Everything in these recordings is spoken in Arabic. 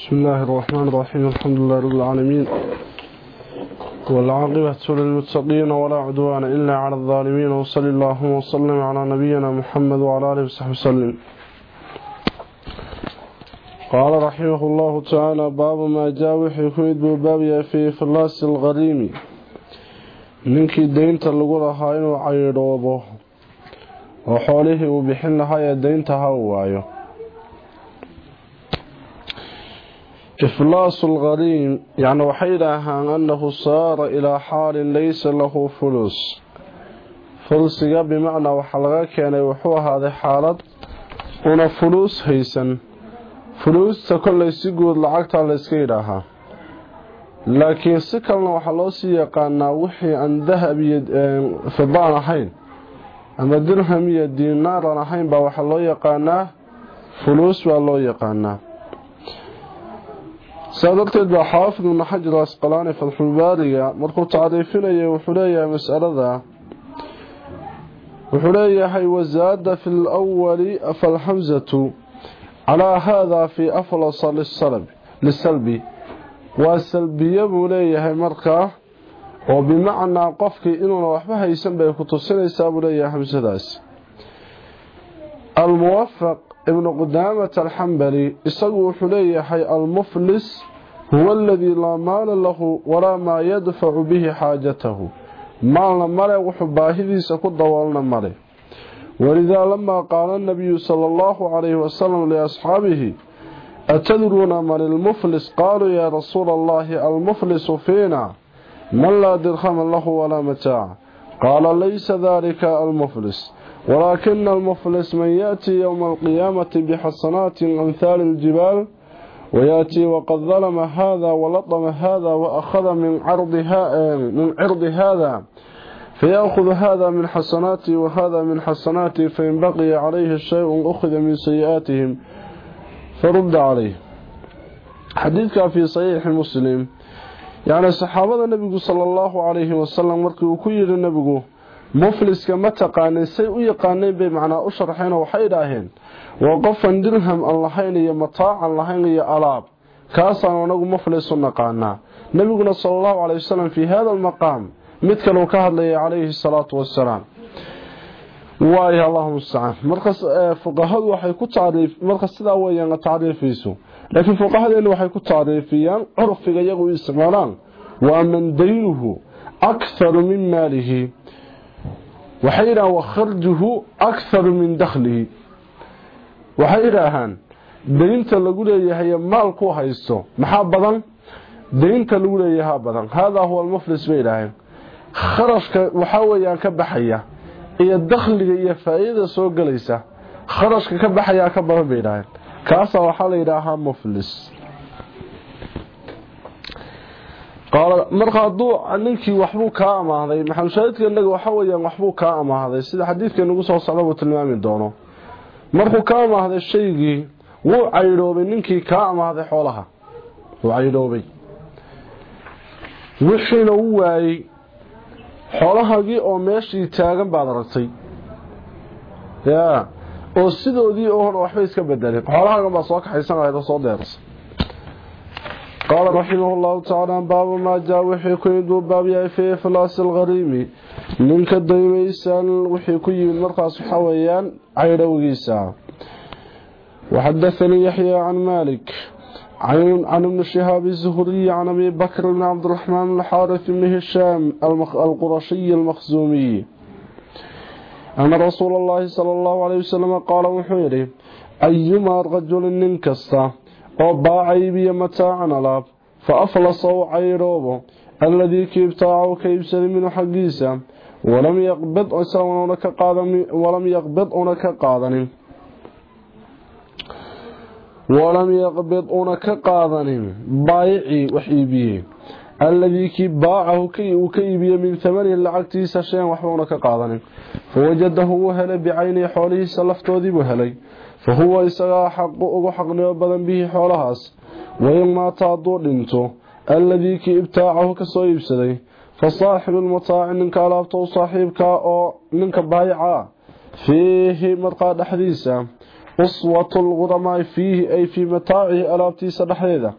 بسم الله الرحمن الرحيم الحمد لله رب العالمين والعاقبة للمتقين ولا عدوان إلا على الظالمين وصل اللهم وسلم على نبينا محمد وعلى آله وصحبه وسلم قال رحمه الله تعالى باب ما جاء وحي بباب في فلاس الغريم ninkii deynta lagu lahaa inuu caydhoobo oo xoolihii uu bixin yacni waxay idhaahaan annahu saara ilaa xaalin laysa lahu fulus fulsiga bimacnaa waxaa laga keenay wuxuu ahaaday xaalad una fuluus haysan fuluusta kollay si guud lacagtaa layska yidhaahaa laakiin si kalena waxaa loo sii yaqaanaa wixii aan dahab iyo fidaan ahayn ama dirham iyo diinaaran ahayn baa waxaa loo yaqaanaa fuluus baa loo yaqaanaa سألت إذا حافظ من حجر أسقلاني في الحبارية مركو تعريفين أيها وحلية مسألة ذا. وحلية هي وزاد في الأول أفل على هذا في أفلص للسلب للسلبي والسلبي يبولي هي مركة وبمعنى قفك إننا وحبها يسنبه كتو سنة يسابولي حمزة داس. الموفق ابن قدامة الحنبلي إصغو حلي حي المفلس هو الذي لا مال له ولا ما يدفع به حاجته مالنا مالي وحباهذي سكد والنا مالي ولذا لما قال النبي صلى الله عليه وسلم لأصحابه أتدرون من المفلس قالوا يا رسول الله المفلس فينا من لا درخم له ولا متاع قال ليس ذلك المفلس ولكن المفلس من يأتي يوم القيامة بحسنات أمثال الجبال ويأتي وقد ظلم هذا ولطم هذا وأخذ من عرض, من عرض هذا فيأخذ هذا من حسناتي وهذا من حسناتي فإن بقي عليه الشيء أخذ من سيئاتهم فرد عليه. حديثك في صحيح مسلم. يعني صحابة النبي صلى الله عليه وسلم وكيل النبي صلى الله عليه وسلم mufliska ma taqaanin say u yaqaaneen bay macnaa u sharxeenoo waxay idhaaheen waa qofan dirham aan lahayn iyo mataacan lahayn iyo alaab kaasaan anagu muflisu naqaanaa. Nebiguna sala allahu calay wasalam fii hada almaqaam mid kaleu ka hadlayay calayhi salaatu wasalaam waayo allahu mustacaan. Marka fuqahadu waxay ku tacriif marka sidaa weeyaan tacriifiisu laakiin fuqahadeenu waxay ku tacriifiyaan curfiga iyagu isticmaalaan. Waa man daynuhu akharu min maalihi waxay yidhahaan wakharjuhu akharu min dakhlihi. Waxay yidhaahaan daynta lagu leeyahay maalku haysto maxaa badan? Daynta lagu leeyahaa badan. Haadaa huwa almuflis bay yidhaaheen kharashka waxaa weeyaan ka baxaya iyo dakhliga iyo faa-iidada soo gelaysa kharashka ka baxayaa ka badan bay yidhaaheen kaasaa waxaa la yidhaahaa muflis marka hadduu ninkii waxbuu kaa amaahday maxalushaahidka inaga waxa weyaan waxbuu kaa amaahday sida xadiidka nagu soo socda buu tilmaami doono. Markuu ka amaahday shaygii wuu caydhoobay ninkii kaa amaahday xoolaha. Wuu caydhoobay wixiina u waayey xoolahaagii oo meeshii taagan baad aragtay. Ya oo sidoodii oon waxba iska bedelin xoolahaagan baa soo kaxaysanaya soo deersa qaala raximah قال رحمه الله تعالى باب ما جاء وحي كيدو باب يا في فلاس الغريمي منك يسال وحي كيدو مرقص حويان عير وقيسا. وحدثني يحيى عن مالك. عن عن ابن الشهاب الزهري عن أبي بكر بن عبد الرحمن الحارث بن هشام المخ... القرشي المخزومي. أن رسول الله صلى الله عليه وسلم قال وحيري أيما رجل ننكسته أو باعيبي متاعا الاب فأفلصوا عيروه الذي كيبتاعوا كيبسل من حقيسة ولم يقبض أسانونك قادم ولم يقبض أنك قادن ولم يقبض أنك قادن بايعي وحيبي الذي كيباعه كي وكيبي من ثمانه لعقتي سشين وحونك قادن فوجده هو هل بعيني حوله سلفت ذي هلي bihi xoolahaas wain maata hadduu dhinto alladii kii ibtaacahu ka soo iibsaday fa saaxibuulmataaci ninka alaabta u saaxiibkaa oo ninka baayica fiihi markaa dhexdiisa uswatu lqudamaa'i fiihi ay fii mataacihi alaabtiisa dhexdeeda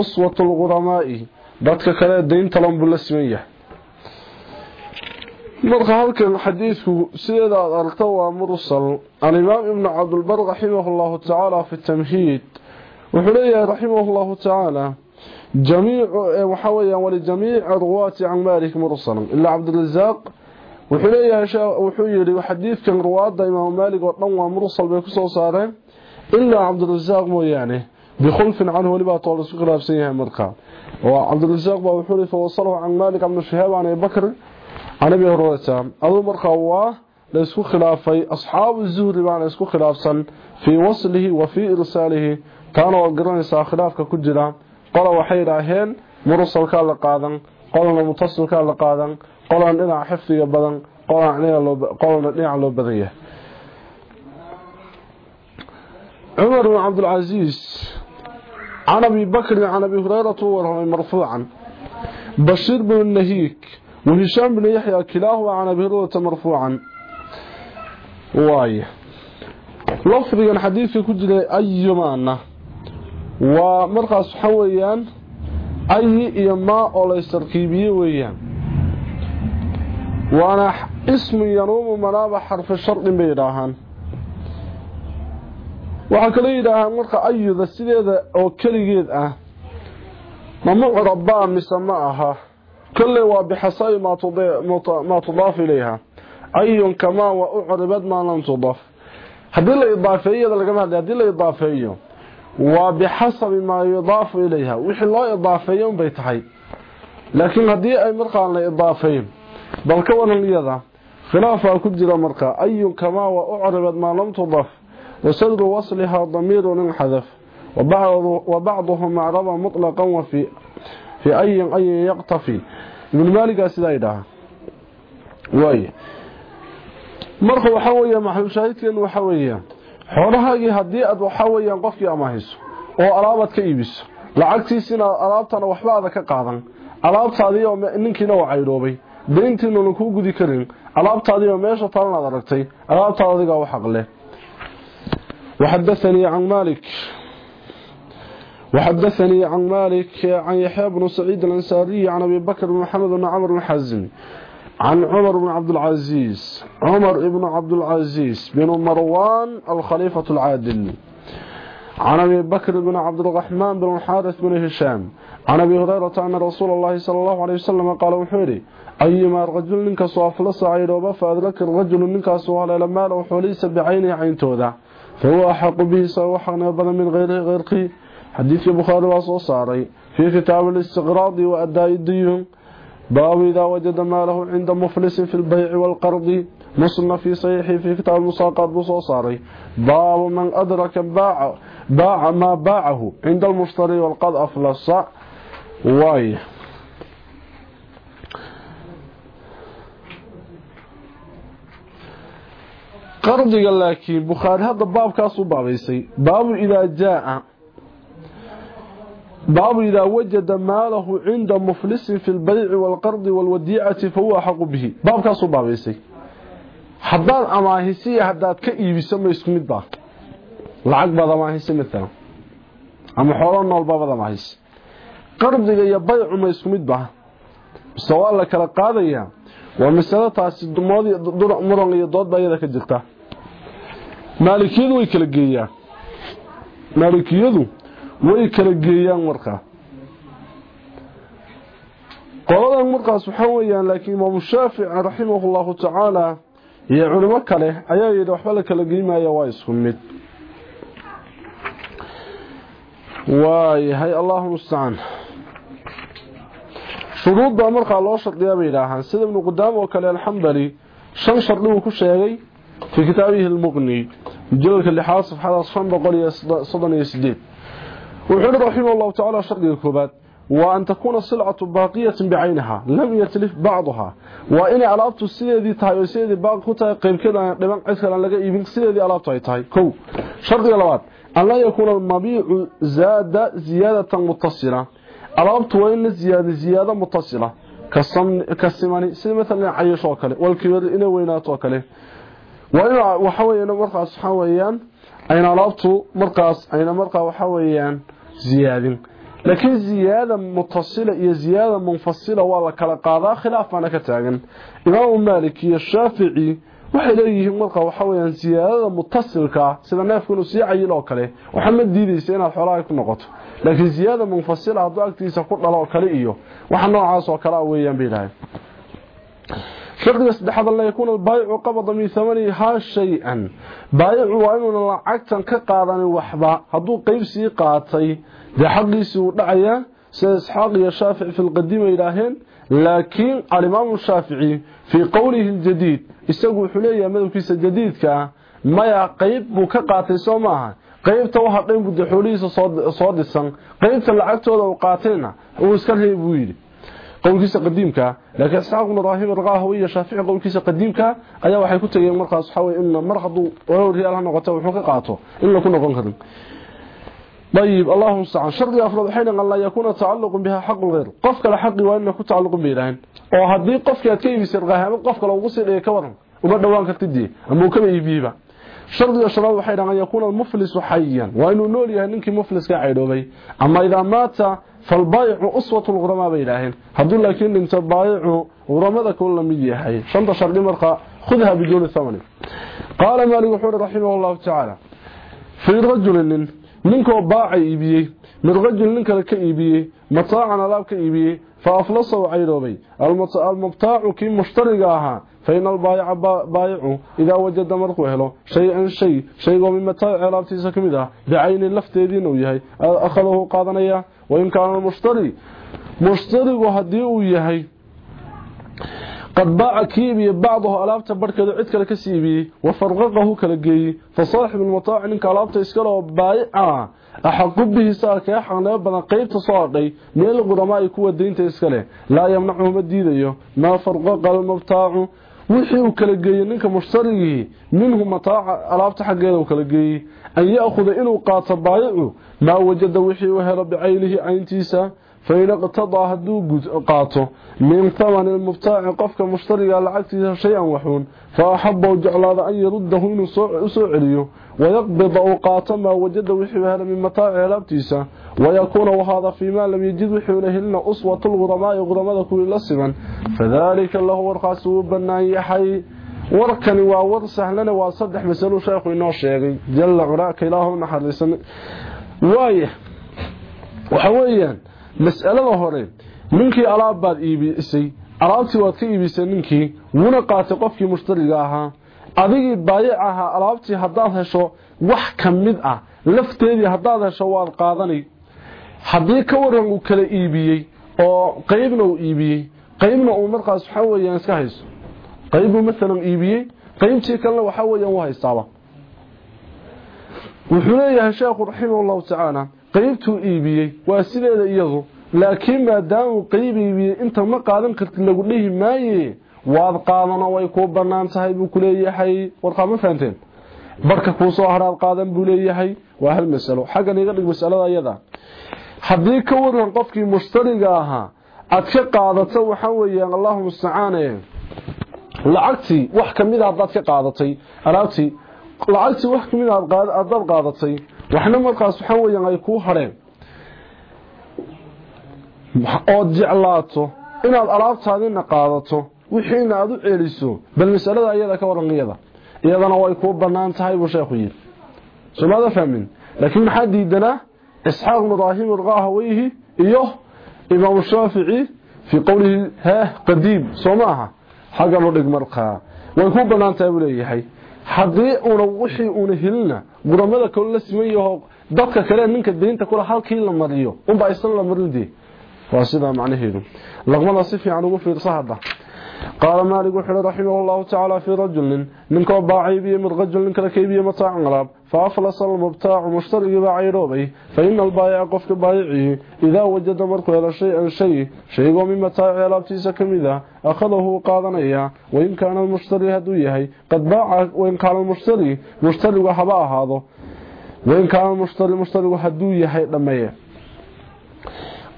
uswatu lqudamaa'i dadka kale daynta lanbuu la siman yahay مرخ هذا الحديث سيدة أرتوى مرسل الإمام ابن عبد البر رحمه الله تعالى في التمهيد. وحليا رحمه الله تعالى. جميع وحويا ولجميع رواة عن مالك مرسل. إلا عبد الرزاق. وحليا وحيري وحديث كان رواة دائما مالك وطنوى مرسل بكسو سارة. إلا عبد الرزاق مو يعني. بخلف عنه ولبا طول سكرة في سيها مرخ وعبد الرزاق وحليا فوصله عن مالك عبد الشهاب عن بكر. Can abi hurayrata aduu markaa waa la isku khilaafay asxaabu zuhri baana isku khilaafsan fii waslihi wa fii irsaalihi taana waad garanaysaa khilaafka ku jira qola waxay idhaaheen mursalkaa la qaadan qolana mutasilkaa la qaadan qolana dhinaca xifdiga badan qolana dhinaca loo badan yahay cumar bn cabdilcasiis can abi bakrin can abi hurayrata u warramay marfuucan bashiir bn nahiik وهشام بن يحيى كلاهما عن أبي هريرة مرفوعا واي لفظيا حديث كجل أيمانا ومرقص حويان أي إيما أو ليستركيبية ويان وانا اسم ينوم مناب حرف الشرط بيراهان waxaa kala yidhaahaa marka ayuda sideeda oo keligeed ah ma mucrabaa mise ma aha كله وبحسب ما ما تضاف إليها. أي كما وأعربت ما لم تضاف. هذه الإضافية هذه الإضافية وبحسب ما يضاف إليها. وحي الله إضافية بيتحي لكن هذه أي مرقى الإضافية بل كون اليضع خلافة كجر مرقى أي كما وأعربت ما لم تضاف. وسدر وصلها ضمير انحذف وبعض وبعضهم معربا مطلقا وفي fi ayin ayin yaqtafi ibn maaligaa sidaa idhaha waay marka waxaa weya maxalushaahidkeenu waxaa weeya xoolahaagii haddii aad waxaa weyaan qofkii amaahiso oo alaabaad ka iibiso lacagtiisina alaabtana waxba ada ka qaadan alaabtaadiioo ninkiina waa caydhoobay dayntiinuna kuu gudi karin alaabtaadiioo meesha talanaad aragtay alaabtaada adigaa u xaqleh waxadaanii can maalik وحدثني عن مالك عن يحيى بن سعيد الأنساري عن أبي بكر بن محمد بن عمر الحزم عن عمر بن عبد العزيز. عمر بن عبد العزيز بن مروان الخليفة العادل. عن أبي بكر بن عبد الرحمن بن الحارث بن هشام. عن أبي هريرة أن رسول الله صلى الله عليه وسلم قال وحوري أيما رجل منك صافلس عيروبا فأدرك الرجل منك سوال لما لو حوليس بعينه عين تودا فهو أحق به سوى حقنا من غيره حديث البخاري صاري. في كتاب الاستقراض وأداء الديون باب إذا وجد ماله عند مفلس في البيع والقرض مصنف في صحيح في كتاب المساقات بصو صاري. باب من أدرك باع, باع ما باعه عند المشتري والقد أفلس. واي. qardiga laakiin bukhaari hadda baabkaas u baabaysay baabu idaa jaa baabu idaa wajada maalahu cinda muflisin fi lbayci waalqardi waalwadiicati fahuwa axaqu bihi. Baabkaas u baabaysay haddaad amaahisiya haddaad ka iibiso ma isku mid baa. Lacag baad amaahisa maalan ama xoolo nool baabad amaahisa qardiga iyo baycu ma isku mid baa. Mise waa la kala qaadayaa waa masalo taasi muran iyo dood baa iyada ka jirta. Maalikiyadu way way kala geeyaan markaa qoladan markaas waxaa weeyaan laakiin imaamu shaafici raximahu llahu tacaala iyo culimo kale ayaa yidhi waxba la kala geymaya waa isku mid. Waayahay allahu mustacaan shuruud baa markaa loo shardiyaa bay yidhaahaan. Sida ibnu qudaam oo kale alxambali shan shardi uu ku sheegay fii kitaabihi lmuqni mujaladka lixaad safxadaas shan boqol iyo soddon sideed وحين رحمه الله تعالى شرق الكوبات وأن تكون صلعة باقية بعينها لم يتلف بعضها. وإن ألابت السيدي تهي وسيدي باقية قيم كده لمن عسك لأن لقى إبن سيدي ألابت تهي كو. شرق الكوبات أن لا يكون المبيع زاد زيادة متصلة. ألابت وإن الزيادة زيادة متصلة. كالسماني. سي مثلا عيش وكله. والكبير إنا وينات وكله. وإن وحوي إلى مرقى سحويا أين ألابت مرقى أين مرقى وحويا ziyaadin laakiin ziyaada mutasila iyo ziyaada munfasila waa la kala qaadaa khilaaf baana ka taagan imaamu maalik iyo shaafici waxay leeyihiin marka waxa weeyaan ziyaadada mutasilka sida neefku inuu sii cayil oo kale waxa ma diidaysa inaad xoolaha ku noqoto laakiin ziyaada munfasila hadduu agtiisa ku dhalo oo kale iyo waxa noocaas oo kale dhahay شقد استحد الله يكون البايع قبض من ثمنه ها شيئا بايع وانه لعقتن كقادن وحبا حدو قيب سي قاتاي ده حقي سو دعيا سيسحاق يشافع في القديم إلهين لكن الإمام الشافعي في قوله الجديد استقوا حليا ماذا كيسا جديدك ما يقيب وكقاتي سوماها قيب توحقين بدي حليسا صادسا قيبت العكتو ذو قاتلنا ويسكره بويلي shaafici qowlkiisa qadiimka ayaa waxay ku tageen markaas waxa weeye in mar hadduu walow riyaal ha noqoto wuxuu ka qaato in la ku noqon karin طيب اللهم استعان شرط افرض حين ان لا يكون تعلق بها حق غير قف كلا حقي وان ku تعلق aad ka iibisay qaahamo qof kale ugu sidee ka waran uga dhawaan kartidii ama uu ka iibiba inuu nool yahay ninkii mufliska caydhoobay ama idaa maata falbaayicu uswatu lghuramaa bay yidhaaheen hadduu laakiin dhinto baayicu ghuramada kuu la mid yahay shanta shardi marka khudha biduuni thamani qaala maalik wuxuu uhi raximah llahu tacaala fii rajulinin ninkoo baaca iibiyey mid rajul nin kale ka iibiyey mataacan alaab ka iibiyey fa aflasa u caydhoobay almubtaacu kii mushtariga ahaa albaayica baayicu idaa wajada markuu helo shay-an shay shaygoo min mataaci alaabtiisa ka mid ah bicaynin lafteediina uu yahay akhadahu qaadanaya wain kaana mushtari mushtarigu haddii uu yahay qad baaca kii iibiyey bacdahu alaabta barhkeedu cid kale kasii iibiyey wa farqaqahu kala geeyey fa saaxibu lmataaci ninka alaabta iskale oo baayica axaqu bihi saa kaga xaqnimo badan qeybta soo hadhay wixii uu kala geeyey ninka mushtarigii minhu mataaca alaabta xaggeeda uu kala geeyey an ya'khuda inuu qaato baayicu maa wajada wixii uu helo bicaynihi cayntiisa فإن اقتضى هدوك قاته من ثمن المبتاع قفك مشتري على عكسه شيئا وحون فأحب وجعل هذا أن يرده من سعريه ويقبض أوقات ما وجد وحبه من متاع الابتيسة ويكون هذا فيما لم يجد وحبه لنا أصوة الغرماء غرماء كل الأسفا فذلك الله ورخاسه بنا يحي warkani waa war sahlan waa saddex masalo sheekhu ino sheegay jalla quraanka ilaahu naxariisana waaye waxa mas'alada hore ninkii alaab baad iibisay alaabtii waad ka iibisay ninkii wuuna qaatay qofkii mushtariga ahaa adigii baayic ahaa alaabtii haddaad hesho wax ka mid ah lafteedii haddaad hesho waad qaadanay haddii ka waran uu kala iibiyey oo qeybna uu iibiyey qeybna uu markaas waxaa weeyaan iska hayso qeybbuu maalan iibiyey qeybtii kalena waxaa weeyaan u haystaaba wuxuu leeyahay sheekhu raximah allahu tacaala qeybtuu iibiyey waa sideeda iyadu. Laakiin maadaamuu qeyb iibiyey inta ma qaadan kartid lagu dhihi maaye? Waad qaadano way kuu bannaan tahay buu ku leeyahay. Warqaa ma fahanteen? Barka kuu soo haraad qaadan buu leeyahay. Waa hal masalo. Xaggan iga dhig masalada iyada haddii ka waran qofkii mushtariga ahaa aad ka qaadato waxaa weeyaan allahu mustacaane. Lacagtii wax ka mid a hadaad ka qaadatay. Alaabtii lacagtii wax ka mid hadaad qaadatay waxna markaas waxaa weeyaan ay kuu hadheen ood jeclaato inaad alaabtaadina qaadato wixiina aad u celiso bal masalada iyada ka waran iyada iyadana way kuu banaan tahay buu sheekhu yidhi somaada fahmin laakiin maxaa diidanaa isxaaq ibraahim alqaahaweyhi iyo imaamu shaafici fii qowlihi heh qadiim soo ma aha xaggan u dhig markaa way kuu banaan tahay buu leeyahay haddii una wixii uuna helina guramada kale la siman yaho dadka kale ninka deynta kula halkii la mariyo unbaa isna la marin dee waa sidaa macnaheedu laqmada si fiican ugu fiirsa hadda qaala maalik wuxuuhi raximah llahu tacaala fii rajulin ninkoo baacaybiye mid rajul nin kale kaybiye mataacan alaab fa aflasa almubtaacu mushtarigii baa caydhoobay fa ina albaayica qofka baayicii idaa wajada markuu helo shay-an shay shaygoo min mataaci alaabtiisa ka mid ah akhadahu u qaadanayaa wain kaana almushtari hadduu yahay qad baaca wain kaana almushtari mushtarigu haba ahaado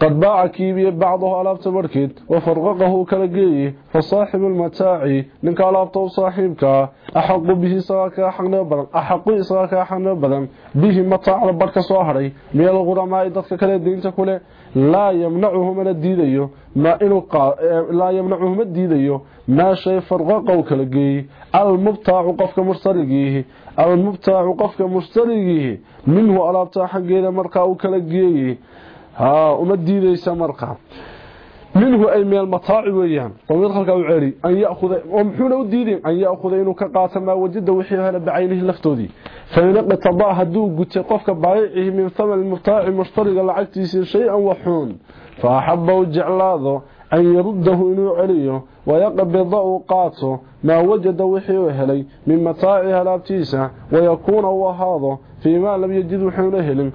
qad baaca kiibiye bacdahu alaabta barhkeed wa farqaqahu kala geeye fa saaxibu lmataaci ninka alaabta u saaxiibkaa axaqu bihi isagaa kaa xaqnimo badan axaqu isagaa kaa xaqnimo badan bihi mataacda barh ka soo hadhay min alghuramaai dadka kale diinta kule laa yamnacuhu mana diidayo inuu laa yamnacuhu ma diidayo maa shay farqaqahu kala geeye almubtaacu qofka mushtarigiihi almubtaacu qofka mushtarigiihi minhu alaabtaa xaggeeda markaa uu kala geeye ها uma diidaysa marka minhu ay meel mataaci weeyaan oo halka uu ceeli an yaakhudha oo muxuuna u diidin an yaakhudha inuu ka qaato ma wajida wixii hela bacaynihi laftoodii فإن قطبا هدو قتي قفك بايعه من ثمن المبتاع مشترق لعكتيس شيئا وحون فأحبه جعلاده أن يرده إنه عليه ويقبضه قاته ما وجد وحيه هلي من متاعها لابتيسة ويكون هو هذا فيما لم يجد وحيه هلي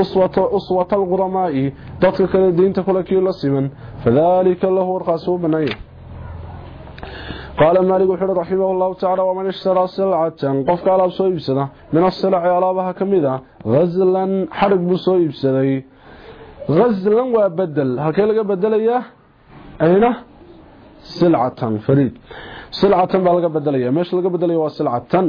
أصوة, أصوة الغرماء. ضدك الدين تكون كيلا سمن فذلك له ورقصه بنيه. قال مالك وحر رحمه الله تعالى ومن اشترى سلعة قفك على سو يبسده من السلع علابها كميدا غزلا حرق بسو يبسدي غزلا وبدل. هكي لغا بدليا ayna? Silcatan fariid. Silcatan baa laga bedelaya meesha laga bedelaya waa silcatan.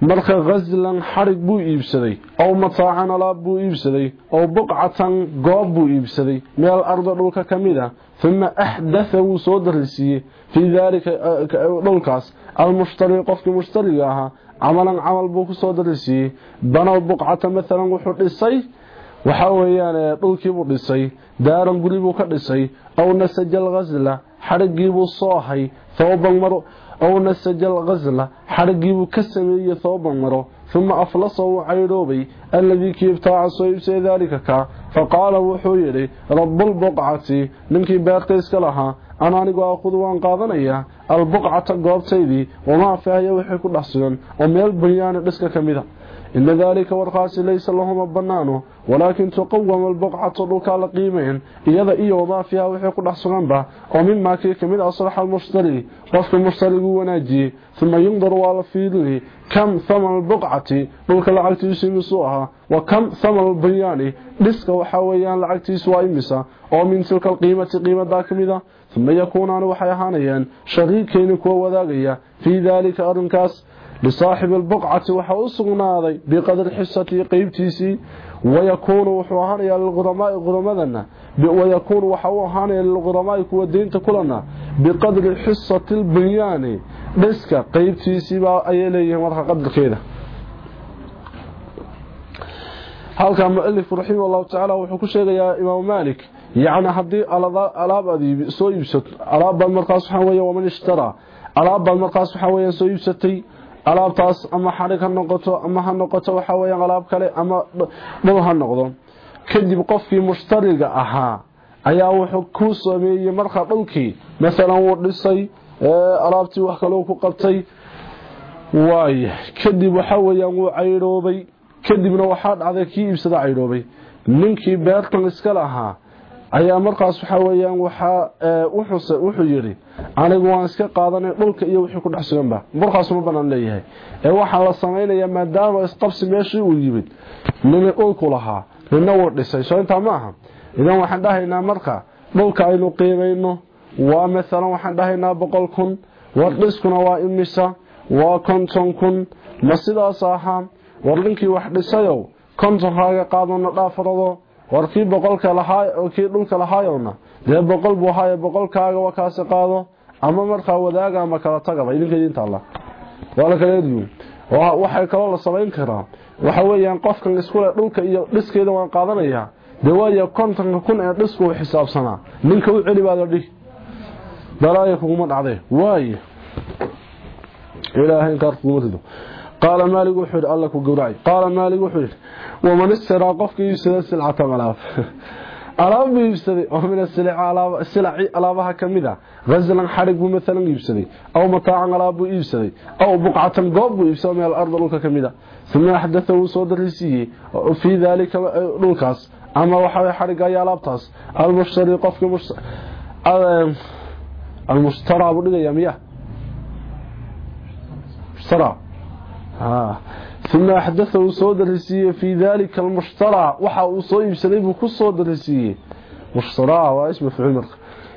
Marka haslan xarig buu iibsaday ow mataacan alaab buu iibsaday ow buqcatan goob buu iibsaday meel ardo dhulka ka mid ah, a uma axdatha wuu soo darisiiyey fii daalika eh, eh, eh, dhulkaas almushtari qofkii mushtariga ahaa camalan camal buu ku soo darisiiyey banow buqcata maalan wuxuu dhisay waxa weeyaan dhulkiibuu dhisay daaran guribuu ka dhisay aw nasaja alghasla xadhigiibuu soohay thooban maro aw nasaja alghasla xadhigiibuu ka sameeyey thooban maro uma aflasa wuu caydhoobay alladii kii ibtaaca soo iibsay daalika ka faqaala wuxuu yidhi rabbulbuqcati ninkii beerta iska lahaa ana anigu aaqudu waan qaadanayaa albuqcata goobtaydii wamaa faahya wixii ku dhex sugan oo meel bunyaani dhiska ka mida إن ذلك ورقاس ليس لهم بنانه ولكن تقوم البقعة لك لقيمين إذا إيه وما فيها وحي كل أحسن به ومما كيك من أصلح المشتري قفك المشتري وناجي ثم ينظر والفيدني كم ثمن البقعة؟ لك لعكتيس مسوها وكم ثمن البنيان؟ لسك وحاويان لعكتيس وإمسا ومن تلك القيمة قيمة ذاك مذا. ثم يكونان وحيهانيان شريكين كو وذاقيا في ذلك أرنكاس لصاحب البقعة وحاوصنا هذا بقدر حصة قيمتي سي ويكون وحوهان يا الغرماء غرما ذنا ويكون وحوهان يا الغرماء كوى الدين بقدر حصة البنيان. بسك قيمتي سي با أيليه مرحا قد الخيرة هل كان مؤلف رحيم الله تعالى وحكوش يا إمام مالك؟ يعني هذه ألابة سويبست. ألابة المرقى سبحانه ومن اشترى. ألابة المرقى سبحانه ومن اشترى alaabtaas ama xarig ha noqoto ama ha noqoto waxa weeye alaab kale ama dhul ha noqdo. Kadib qofkii mushtariga ahaa ayaa wuxuu ku sameeyay marka dhulkii. Mesela uu dhisay alaabtii wax kale ku qabtay. Waay kadib waxa weeyaan uu cayroobay. Kadibna waxaa dhacday kii iibsada caydhoobay ninkii beertan iska lahaa ayaa markaas waxa weeyaan waxaa wuxuu wuxuu yiri anigu waan iska qaadanay dhulka iyo wixii ku dhex suganba markaas ma banaan leeyahay. Ee waxa la sameeynaya maadaama isqabsi meeshii uu yimid nin dhulku lahaa nina wuu dhisay. Soo intaa ma aha. Idan waxaan dhahaynaa marka dhulka aynu qiimayno waa maalan waxaan dhahaynaa boqol kun war dhiskuna waa imisa waa konton kun. Ma sidaas ahaa war ninkii wax dhisayow kontonkaaga qaadano dhaafarado war kii boqolka lahaa kii dhulka lahaayowna dee boqol buu ahaaye boqolkaaga waa kaasi qaado ama markaa wadaaga ama kala tagaba idinka idinta alla waa la kala eryu waxay kaloo la samayn karaa waxa weeyaan qofkan iskule dhulka iyo dhiskeeda waan qaadanayaa dee waayo kontonka kun ee dhisku u xisaabsanaa. Ninka u celi baada dhih balaaya kuguma dhacdee waaye ilaahay inkaar kuguma rido قال مالك وحيد الله كغورعي قال مالك وحيد ومن اشترى قفك يسد سلعه ملاف alaab iibsaday oo min silaa alaab silaa alaabaha kamida ghazlan xarig buu mesela iibsaday aw mataacan alaab buu iibsaday aw buqatan goob buu iibsaday meel arda dhulka kamida thumma hadatha uu soo darisiye fi dhalika dhulkaas ama waxa xarig ay alaabtaas al mushtari qofka al mushtara buu dhigaya miya mushtara ثم أحدثه سو درسيه في ذلك المشترى وحا soo iibsaday buu ku soo darsiiyay mushtaraa waa ismu ficil marka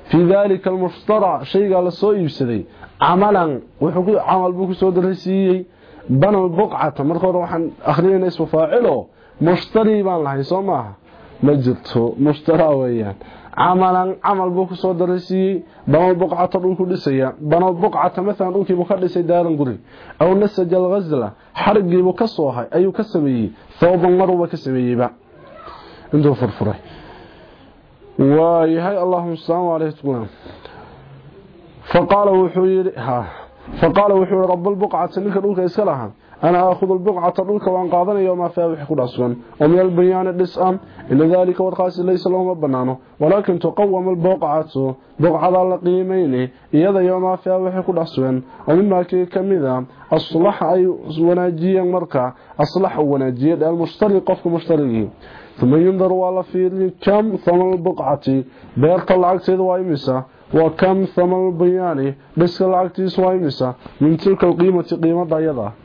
fii daalika almushtara shaygaa lasoo iibsaday camalan wuxuu camal buu kusoo darasiiyey bana buqcata marka hore waxaan akhriyayna ismu faacilo mushtari baan lahay soo camalan camal buu ku soo darasiiyey banal buqcata dhulku dhisaya. Banal buqcata maalan dhulkiibuu ka dhisay daaran guri. Aw nasaja alghazla xarigiibuu ka soo hay ayuu ka sameeyey. Thawban maruba ka sameeyeyba intuu furfuray. Waayahay allahuma salaam aleyh faqaala wuxuu yidhi faqaala wuxuu yihi rabalbuqcati ninka dhulka iska lahaa أنا آخذ البقعة طولك وأن قادن يوم ما في وخي ومن ام البيان دسان إن ذلك والخاص ليس لهم بنانه ولكن تقوم البقعة بقعة على قيمينه يدا يوم ما في وخي كدسون ام كم إذا أصلح أي وناجيه مركا. أصلح وناجيه المشتري قف المشتري ثم ينظر والله في كم ثمن البقعة. بيرت العكس سيده واي وكم ثمن البيان بس العكس سيده واي من تلك القيمة قيمة ضيضة.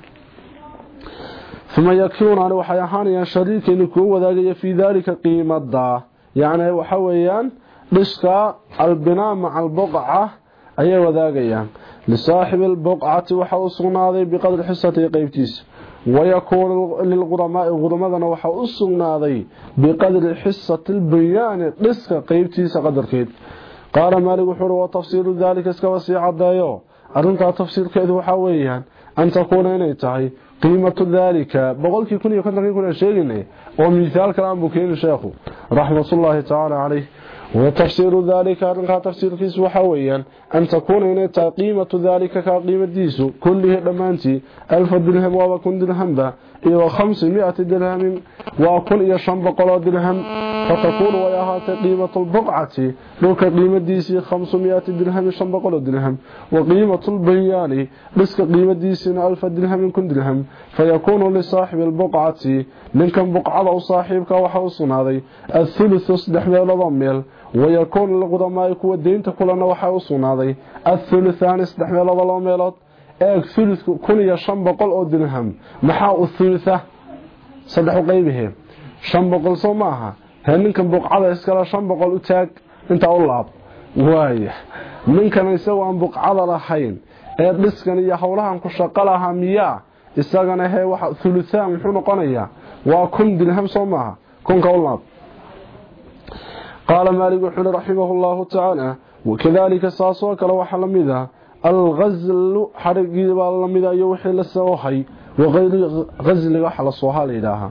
Ahaanayaan shariikayni kuwa wadaagaya fii daalika qiimada yacni waxa weeyaan dhiska albinaa maca albuqca ayay wadaagayaan lisaaxibi albuqcati waxa u sugnaaday biqadri xisati qeybtiisa wayakuunu lilquramaai quramadana waxa u sugnaaday biqadri xisati lbanyaani dhiska qeybtiisa qadarkeed qaala maalik wuxuu uhi wa tafsiiru daalika iskaba sii cadeeyo arrintaa tafsiirkeedu waxaa weeyaan an takuuna inay tahay qiimatu daalika boqolkii kun iyo kontonkii kun aan sheegaynay oo miihaal kale aan buu keeni sheekhu raxmatullaahi tacaala caleyh watafsiiru daalika arrinkaa tafsiirkiisu waxaa weeyaan an takuuna inay tahay qiimatu daalika kaa qiimadiisu kullihii dhammaantii alfa dirham iyo khamsi miati dirhamin waa kun iyo shan boqoloo dirham fatakuunu way ahaatay qiimatu lbuqcati dhulka qiimadiisii khamsu miati dirhamin shan boqoloo dirham wa qiimatu lbanyaani dhiska qiimadiisiina alfa dirhamin kun dirham fayakuunu lisaaxibi lbuqcati ninkan buqcada u saaxiibka waxa u sugnaaday athuluthu saddex meeloodoo meel wayakuunu lilqudamaai kuwa deynta kulana waxaa u sugnaaday eeg thulutku kun iyo shan boqol oo dirham. Maxaa u thulutha saddex u qaybihee shan boqol soo maaha. Hee ninkan buqcada iskale shan boqol u taag intaa u laab. Waaya ninkan isagu aan buqcada lahayn ee dhiskan iyo howlahan ku shaqo lahaa miyaa? Isagana hee waxa thuluthaan muxuu noqonayaa? Waa kun dirham soo maaha. Kunka u laab. Qaala maalik wuxuu uhi raximahu llahu tacaala wakadaalika saasoo kale waxaa la mid a الغزل حرقي باللميدا يوحي لسوحي وغير غزل وحل صوحا لإلها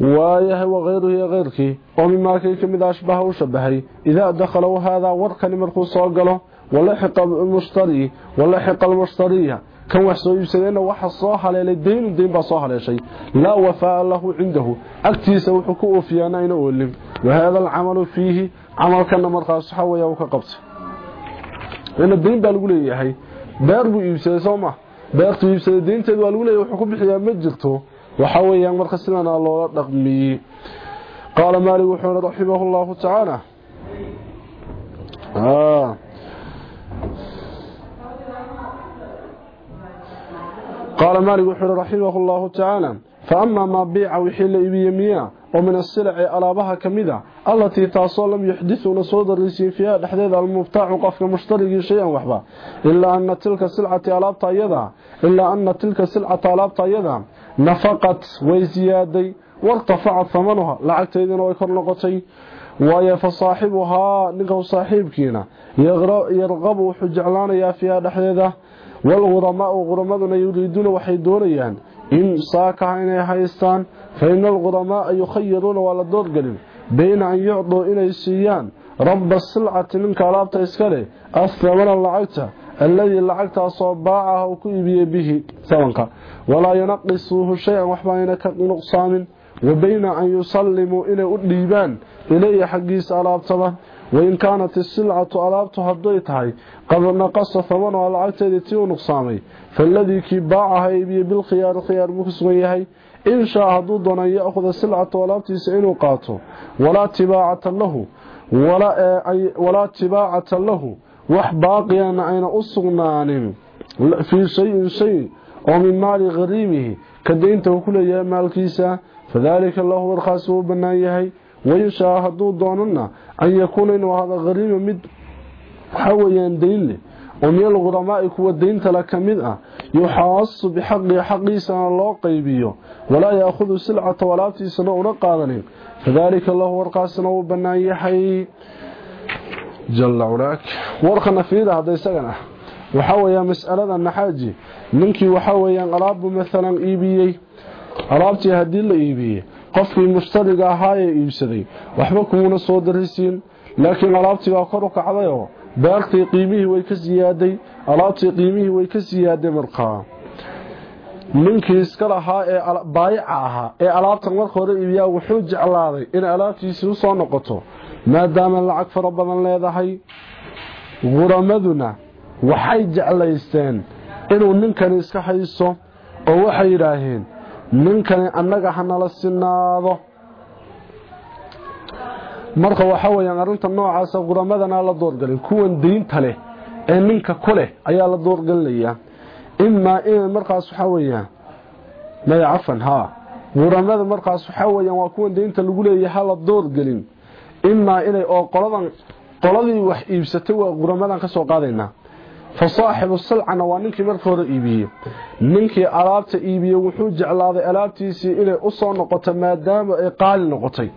وايه وغيره غيرك. ومما كي مدى أشبه وشبهي. إذا دخلوا هذا ورق لمرخو صوغلو ولحق المشتري ولحق المشتري. كان وحسو يبسلين وحل صوحا الدين الدين بصوحا شيء لا وفاء له عنده. أكتس وحكوه فيانا إنه وهذا العمل فيه عمل كان مرخو صحا ويوك قبطه ina deyn baa lagu leeyahay beer buu iibsaday soo ma beertuu iibsaday deynteed waa lagu leeyahay wuxuu ku bixiyaa ma jirto waxa weeyaan marka sidana loola dhaqmiyey qaala maalik wuxuu yihi raximahu llahu tacaala qaala maalik wuxuu yihi raximahu llahu tacaala فأما ما بيع وحي لإبيمية ومن السلع ألابها كمدة التي تصول لم يحدثون صود الرسين فيها دحديد المبتاع قفك مشترك شيئا وحبا إلا أن تلك السلعة ألابتا يدا إلا أن تلك السلعة ألابتا يدا نفقت وزيادي وارتفعت ثمنها لعقت إذن ويكر نقطي ويا فصاحبها نقو صاحبكينا يرغب وحجعلان يا فيها دحديدة والغرماء غرمدنا يريدون وحيدونيان in إن صاك إن حيستان فإن الغرماء يخيرون ولا دور بين أن يعطوا إلي السيان. رب السلعة من كالابتا إسكالي أثمن اللعكتا الذي اللعكتا صباعه وكيبية به. ثمنك ولا ينقصه شيئا وحباين كالنقصام وبين أن يسلموا إلي أدليبان إليه حقيس ألابتا وإن كانت السلعة ألابتها الضيطها قد نقص على العتد تيو نقصامي. فالذي كباعها يبيه بالخيار الخيار مكسويه إن شاء دون يأخذ السلعة ألابتها سعينه وقاته. ولا تباعة له ولا, آه، ولا تباعة له. وحباقيا أصغنا أصغنان في شيء شيء ومن مال غريمه. كدين توكل يا مال كيسا فذلك الله ورخاسه بنايه وإن شاهدو دوننا mid waxaa weyaan dayn leh oo min alghuramaai kuwa dayntale ka mid ah yuxaasu bixaqii xaqiisana loo qaybiyo walaa yaakhudu silcata walaabtiisana una qaadanin fadaalika lahu warkaasina uu bannaan yahay jala culaak warkana fiida hadda isagan ah waxaa weeyaan mas'alada naxaaji ninkii waxaa weeyaan alaabbu maalan iibiyey alaabtii haddii la iibiyey qofkii mushtariga ahaayee iibsaday. Waxba kumuna soo darisiin laakiin alaabtii baa kor u kacdayoo beertii qiimihii way ka siyaaday alaabtii qiimihii way ka siyaaday markaa ninkii iska lahaa ee baayica ahaa ee alaabtan marka hore iibiyaa wuxuu jeclaaday inay alaabtiisii u soo noqoto maadaama lacag fara badan leedahay. Huramaduna waxay jeclaysteen inuu ninkani iska hayso oo waxay yidhaaheen ninkani annaga hanala sinaado. Marka waxa weyaan arrinta noocaasa huramadana la doorgalin. Kuwan daynta leh ee ninka ku leh ayaa la doorgelinayaa imaa inay markaas waxaa weyaan maya cafan haa. Huramada markaas waxaa weyaan waa kuwan daynta lagu leeyaha la doorgelin imaa inay oo qoladan qoladii wax iibsatay waa huramadan ka soo qaadaynaa fa saaxibu silcana waa ninkii marka hore iibiyey. Ninkii alaabta iibiyey wuxuu jeclaaday alaabtiisii inay u soo noqoto maadaama ay qaali noqotay.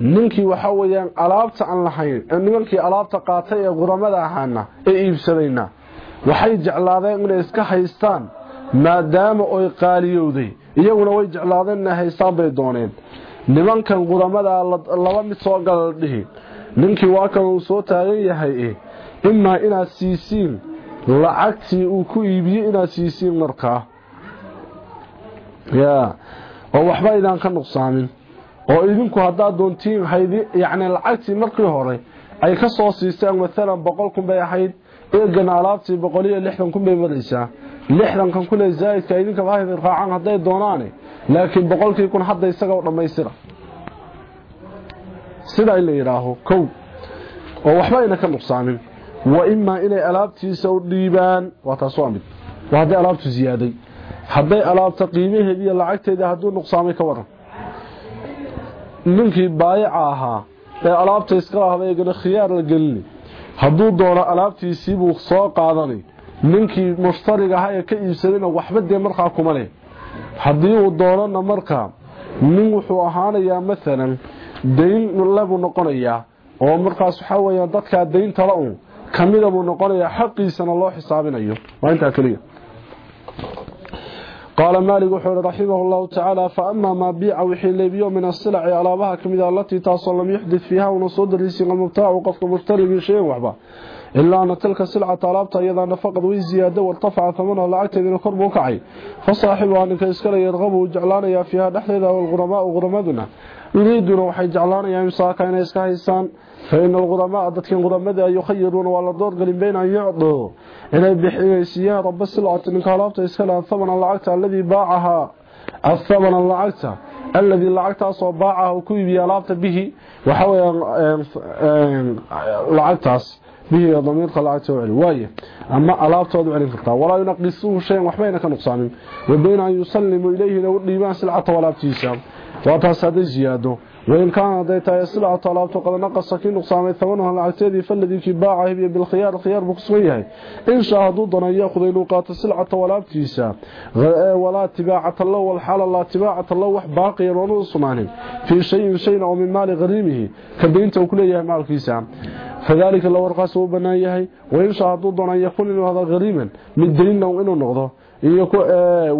Ninkii waxa weeyaan alaabta aan lahayn nimankii alaabta qaatay ee quramada ahaana ee iibsadayna waxay jeclaadeen inay iska haystaan maadaama oy qaaliyowday. Iyaguna way jeclaadeen inay haystaan bay dooneen. Nimankan quramada laba mid soo gala la dhihi. Ninkii waa kan uu soo taagan yahay imaa inaad siisiin lacagtii uu ku iibiyey inaad siisiin markaa. Ya oo waxba idaan ka nuqsaamin. Oo idinku haddaad doontiin haydi yacni lacagtii markii hore ay ka soo siisteen maalan boqol kun bay ahayd eegana alaabtii boqol iyo lixdan kun bay maraysaa lixdankan kun ee zaa'idka idinkaba haydi raacaan hadday doonaane laakiin boqolkii kun hadda isaga u dhammaystira. Sidaa in la yidhaaho kow. Oo waxba ayna ka nuqsaamin وإما إلي ألابتي سو ديبان وتصامد وهذا ألابت زيادة هذا ألابت قيمه هذه لعقت إذا هدو نقصامي كورا ninkii baayacahaa ee alaabta iska lahday gana khiyaar la gelini. Hadduu doono alaabtiisii buu soo qaadanay ninkii mushtariga aha ee ka iibsadayna waxba dee markaa kuma leh. Haddii uu doonana markaa nin wuxuu ahaanayaa maalan dayn labuu noqonayaa oo markaas waxaa weyaan dadkaa dayntala un kamida buu noqonayaa xaqiisana loo xisaabinayo. Waa intaa keliya. قال مالك وحول رحمه الله تعالى فأما ما بيع وحي ليبيو من السلع علابها كمذا التي تصل لم يحدث فيها ونصود الرسيق المبتاع وقفك إلا أن تلك السلعة طلبتها إذا نفقد وزيادة وارتفع ثمنها لعكت إذن كرب وكعي. فصاحبها أنك إسكال يرغب وجعلان فيها نحلها والغرماء وغرمدنا يريدون وحي جعلان يمساكين إسكاهيسان فإن الغرماء ضدكين غرمدا يخيرون ولا دور قلن بين أن يعطوا. إنه بحيسيان رب السلعة إنك هلابت إسكالها ثمن اللعكت الذي باعها. الثمن اللعكت الذي اللعكت أصوى باعها وكوي لابت به ضميرك لعكت kartaa به ضمير قلعة وعلي واي أما الافتود وعلي قلت ولا ينقصه شيء وحبين كنقصان وبين أن يسلم إليه لو ديما سلعة ولا بتيسام وتاسد زيادة. وإن كان هذا السلعة طلبت وقد نقص كل نقصان الثمنها العتادي فالذي في باعه بالخيار الخيار بقصويه إن شاء ضدنا يأخذ نقاط السلعة ولا ابتيسا ولا اتباعة الله والحال الله اتباعة الله باقيا ونصمانه في شيء وشينا من مال غريمه. كبينت وكليه مال الكيسا فذلك الله ورقاسه بنايه وإن شاء ضدنا يقول هذا غريما من دليلنا وإنه نغضه إن يكون آه،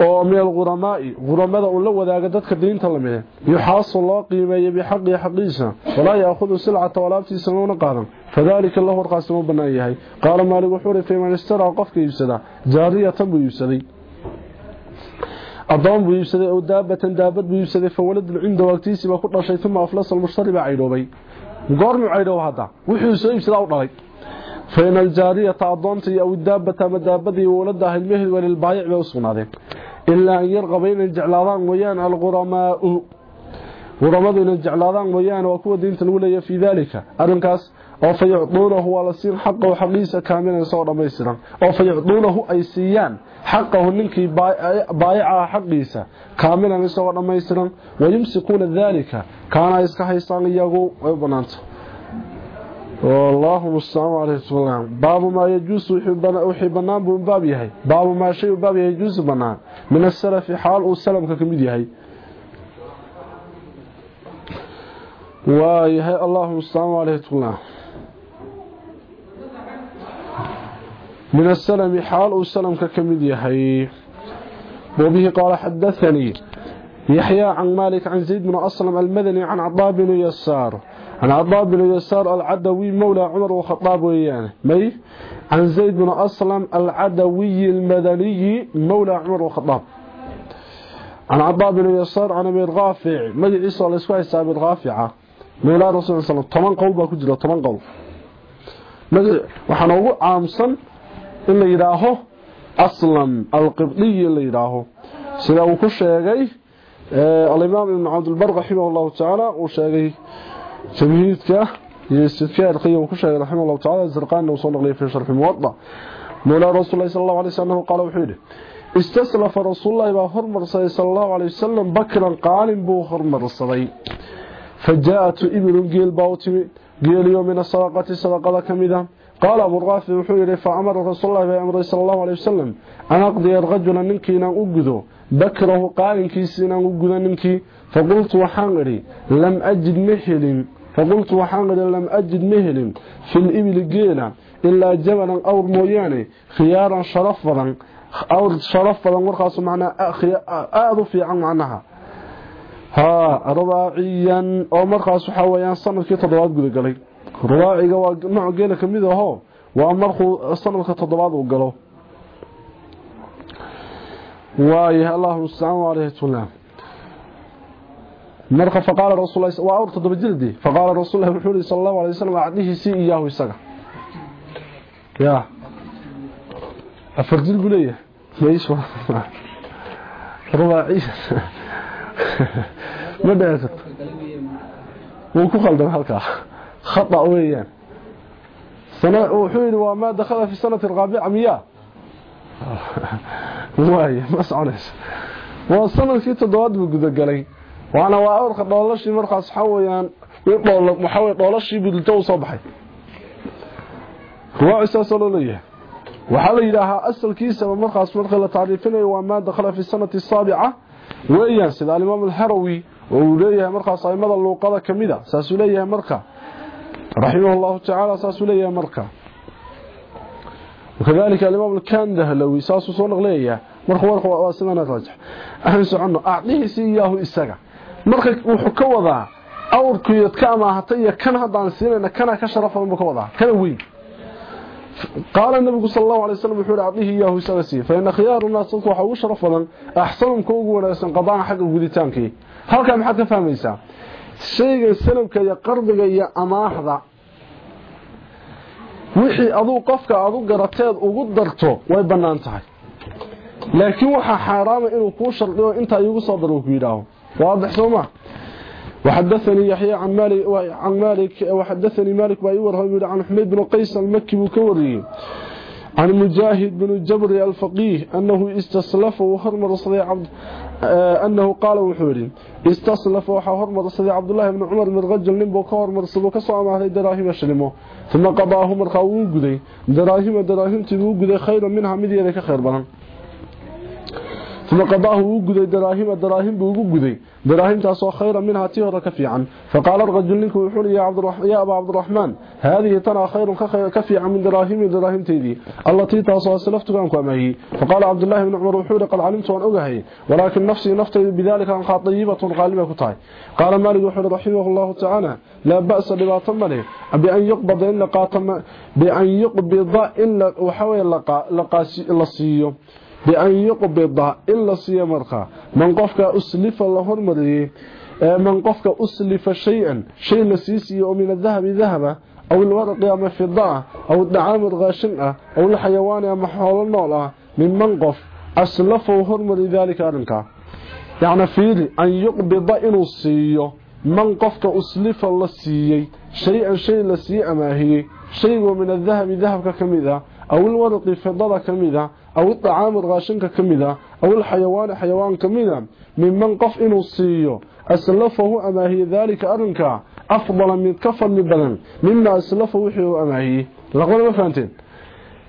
oo meel quramaai quramada uu la wadaaga dadka diinta lamid yuxaasu loo qiimeeyay bixaqi xaqiisa walaa yaakhudhu silcata walaabtiisa una qaadan fadalika lahu warqaas uu banaan yahay qaala maalik wuxuu fi man istara qofka iibsada jaariyatan buu iibsaday adoon buu iibsaday oo daabatan daabad buu iibsaday fawaladun cinda waqtiisi ba ku dhashay uma aflas almushtari ba caydoobay goormu caydhow hadda wuxuu soo iibsadaa u dhalay fain aljaariyata adoonta iyo awdaabata ama daabadii waladaha ilmahid walilbaayic bay u sugnaadeen ilaa an yarqaba inay jeclaadaan mooyaan alquramaau ورمضوا إن جعلادان ويان وكوا دين تنولي في ذلك. أرنكاس أو فيعطونه ولسين حقه وحقيسة كاملا يصور ميسرا أو فيعطونه أي سيان حقه ننكي بايعها حقيسة كاملا يصور ميسرا ويمسكون ذلك. كان يسكحيسان يقو ويبنانته والله مستعان عليه السلام باب ما يجوز وحي بنان بن باب يحي باب ما شيء باب يجوز بنان من السلف حال والسلام كميد يحي ويحي الله مستعان عليه السلام من السلم حال والسلام كميد يحي وبه قال حدثني يحيى عن مالك عن زيد بن أسلم المدني عن عطاء بن يسار عن عطاء بن يسار العدوي مولى عمر وخطاب ويانه مي عن زيد بن أسلم العدوي المدني مولى عمر وخطاب عن عطاء بن يسار عن أبي الغافع مجد عيسى الله يسوى حساب الغافعة مولى رسول الله صلى الله عليه وسلم طمان قول باكو جرى طمان قول waxaan ugu caamsan in la yidhaaho aslam alqibdiyi la yidhaaho sida uu ku sheegay alimaam ibn cabdilbar raximah llahu tacaala uu sheegay تمهيدك يستدفع القيم وكشه رحمه الله تعالى الزرقان نوصل الله في شرح موضع مولا رسول الله صلى الله عليه وسلم قال وحيده استسلف رسول الله بأخر مرصي صلى الله عليه وسلم بكرا قال بأخر مرصي فجاءت إبن قيل باوتي قيل يوم من الصدقة صدقة كمذا sala allahu alay wasalam an aqdiya rajula ninkii inaan u gudo bakrahu qaalinkiisi inaan u gudo ninkii faqultu waxaan idhi lam ajid ma helin faqultu waxaan idhi lam ajid ma helin fil ibili geela ilaa jabalan awr mooyaane khiyaaran sharaf badan awr sharaf badan warkaasu macnaa aada u fiican macnaha haa rubaaciyan oo markaas waxaa weyaan sanadkii toddobaad gudagalay rubaaciga waa nooc geela ka mid aho waa markuu sanadka toddobaad uu galo. Waayahay allahu mustacaan aleyh tulaam marka faqaala rasul waa awr toddoba jildi faqaala rasuul wuxuu yihi sal allahu alay wasalam acdihiisii iyaahu isaga. Ya. Afar jil buu leeyahay. Rubaaciya ma dhici karto wuu ku khaldan halkaa خطأ ويان سنة وحيد وما دخل في السنة الرابعة مياه. واي ما صارش وصلنا في تدواد بغد غلي وأنا واورخ دولشي مرخ اصحا ويان وي دول مخوي دولشي بدلته وصبحي هو اساسه لليه وحال يلاها أصل كيسه مرخص مرخ لا تعريفني وما دخل في السنة السابعة. ويا سيد الإمام الحروي ووليه مرخص ايمده لوقده كميدة. ساسوليه مرخص. Saasuu soo naqleeyayaa marka warka waa sidana raajix aan soconno acdihiisi iyaahu isaga marka wuxuu ka wadaa awrkiyod ka amaahatay iyo kan haddaan siinayna kana ka sharafadan buu ka wadaa kana weyn qaala nabigu sal allahu alay slam wuxuu hi acdihi iyaahu isaga sii fa ina khiyaaru naas dadku waxaa ugu sharaf badan axsanumka ugu wanaagsan qadaan xagga guditaankii halkaa maxaad ka fahmaysaa qardiga iyo amaahda wixii aduu qofka aad u garateed ugu darto way bannaan tahay laakiin waxaa xaaraama inuu kuu shardiyo intaa iigu soo daro ku yidhaaho waadix sooma وحدثني يحيى عن مالك عن مالك وحدثني مالك بايور هو عن حميد بن قيس المكي وكوري عن مجاهد بن جبر الفقيه أنه استصلف وحرم رصدي عبد أنه قال وحوري. استصلف وحرم رصدي عبد الله بن عمر من رجل نبو كور مرصدو كسو أماه دراهم شلمه ثم قضاه مرخاو قدي دراهم دراهم تبو قدي خير منها مدينة كخير ثم قضاه وقدي دراهم دراهم بو قدي دراهم تاسو خير منها تيهر كفيعا فقال الرجل لك وحول يا عبد الرحمن يا أبا عبد الرحمن هذه ترى خير كفيعا من دراهم دراهم تيدي. التي تاسو سلفتك انكم امهي فقال عبد الله بن عمر وحول قد علمت وان اوغهي ولكن نفسي نفتي بذلك أن طيبة غالبة كتاي. قال مالك وحول رحمه الله تعالى لا بأس بما تمني بأن يقبض إن بأن يقبض إلا سيمرخا من قفك أسلف الله المريه من قفك أسلف شيئا. شيء لسيسي ومن الذهب ذهبا أو الورق يا مفضاء أو الدعام الغاشنة أو الحيوان يا محول النولة من منقف أسلفه هرمر ذلك أرنكا يعني فيلي أن يقبض إنو la siiyey shay-an shay la sii amaahiyey shaygoo min adahabi dahabka ka mid ah aw ilwarqi fidada ka mid a أو الطعام الغاشن كميدا أو الحيوان حيوان كميدا ممن قف إنو سيو أسلفه أما هي ذلك ارنكا أفضل من كفر من بدن. مما أسلفه وحيو أما هي. لقد فهمتين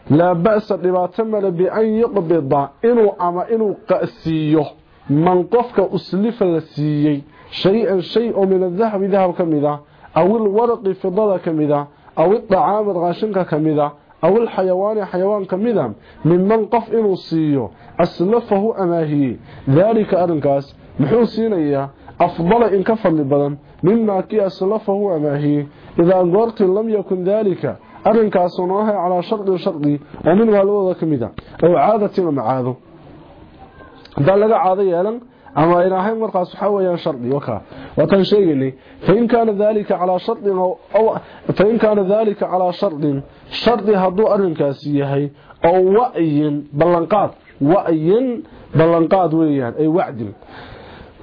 لا بأس لباتمل بأن يقبض. إنو أما إنو قأسيو من قفك أسلف لسيي. شيئا شيئا من الذهب ذهب كميدا أو الورق فضل كميدا أو الطعام الغاشن كميدا أو الحيوان حيوان كمذا من منقف السيو أسلفه أماهي ذلك أرنكاس محو سينية أفضل إن كفر البدن مما كي أسلفه أماهي إذا أنقرت لم يكن ذلك أرنكاس ناها على شرق شرقي ومن والوضة كمذا أو عادة ومعاذه لقى عادية لن أما إن أحيان مرقاس حويا شرقي وكا. وكان شيء لي فإن كان ذلك على شرق أو أو فإن كان ذلك على شرق شرط هادو كاسيه يحي أو وعي بلنقاد وعي بلنقاد ويان أي وعي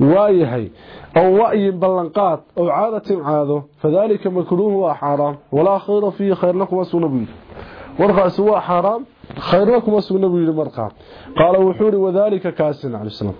وايحي أو وعي بلنقاد أو عادة عادة. فذلك مكروه وحرام. ولا خير فيه. خير لكم وسنبي ورخا سوى حرام. خير خيركم وسنبي المرقى قال وحوري وذلك كاسن عليه السلام.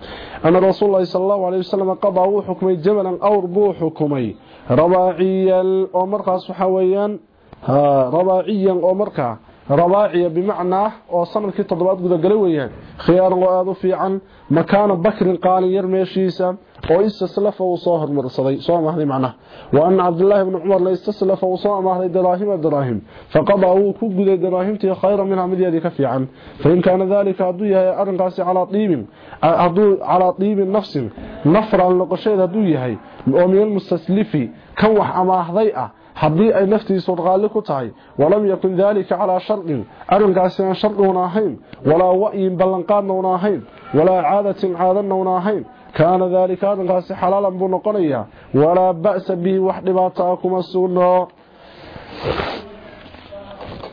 أن رسول الله صلى الله عليه وسلم قضى حكمي جبلا أو ربو حكمي رباعيا ومرقى صحويا rabaaciyan oo markaa rabaaciya bimacnaa oo sannadkii toddobaad gudagalay weeyaan. Khiyaaran oo aada u fiican makaana bakrin qaalin yar meeshiisa oo istaslafa uu soo hormarsaday. Soo amahday macnaha. Wa ana cabdillaahi bni cumar la istaslafa uu soo amahday daraahima daraahim. Faqadaa wuu ku guday daraahimtii khayra minha midyeedii ka fiican. Fain kaana dalika hadduu yahay arrinkaasi calaa diibin hadduu calaa diibin nafsin nafran noqosheed hadduu yahay oo min almustaslifi kan wax amaahday ah haddii ay naftiisu raalli ku tahay walam yakun dalika calaa shardin arrinkaasi aan shardiguna ahayn walaa wa'yin ballanqaadna una ahayn walaa caadatin caadanna una ahayn kaana daalika arrinkaasi xalaalan buu noqonayaa walaa ba'sa bihi wax dhibaato ah kuma sugno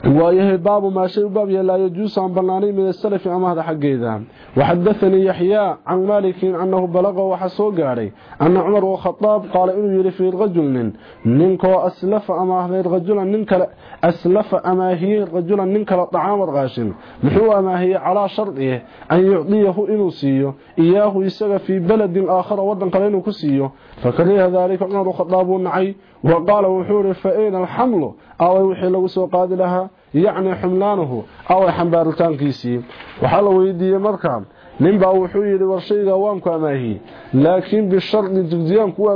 وهي باب ما شيء باب لا يجوز عن برناني من السلف عما هذا حقيقة وحدثني يحيى عن مالك أنه بلغه وحسو قاري. أن عمر وخطاب قال إنه يرفي الغجل من. منك أسلف عما هذا الرجل منك aslafa amaahiyey rajulan nin kale dacaamad raashin muxuu amaahiyey calaa shardihi an yucdiyahu inuu siiyo iyaahu isaga fii beledin aakhara waddan kale inuu ku siiyo fakariha daalika cumar khadaab uu nacay wa qaala wuxuu ihi fa ayna alxamlu away wixii lagu soo qaadi lahaa yacni xumlaanuhu away xambaaritaankiisii waxaa la weydiiyey markaa ninbaa wuxuu yidhi war shaygaa waanku amaahiyey laakiin bishardi dugdiyaanku u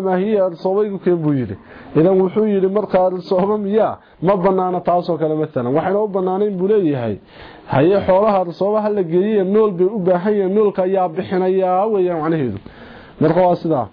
arsoobaygu keen buu yidhi idan wuxuu yidhi markaa sooma miya ma banaana taasoo kale maalan waxayna u banaanayn buu leeyahay. Haye xoolaha soomaha la geeyey nool bay u baahan yahin noolka ayaa bixinaya weyaan macnaheedu. Marka waa sidaa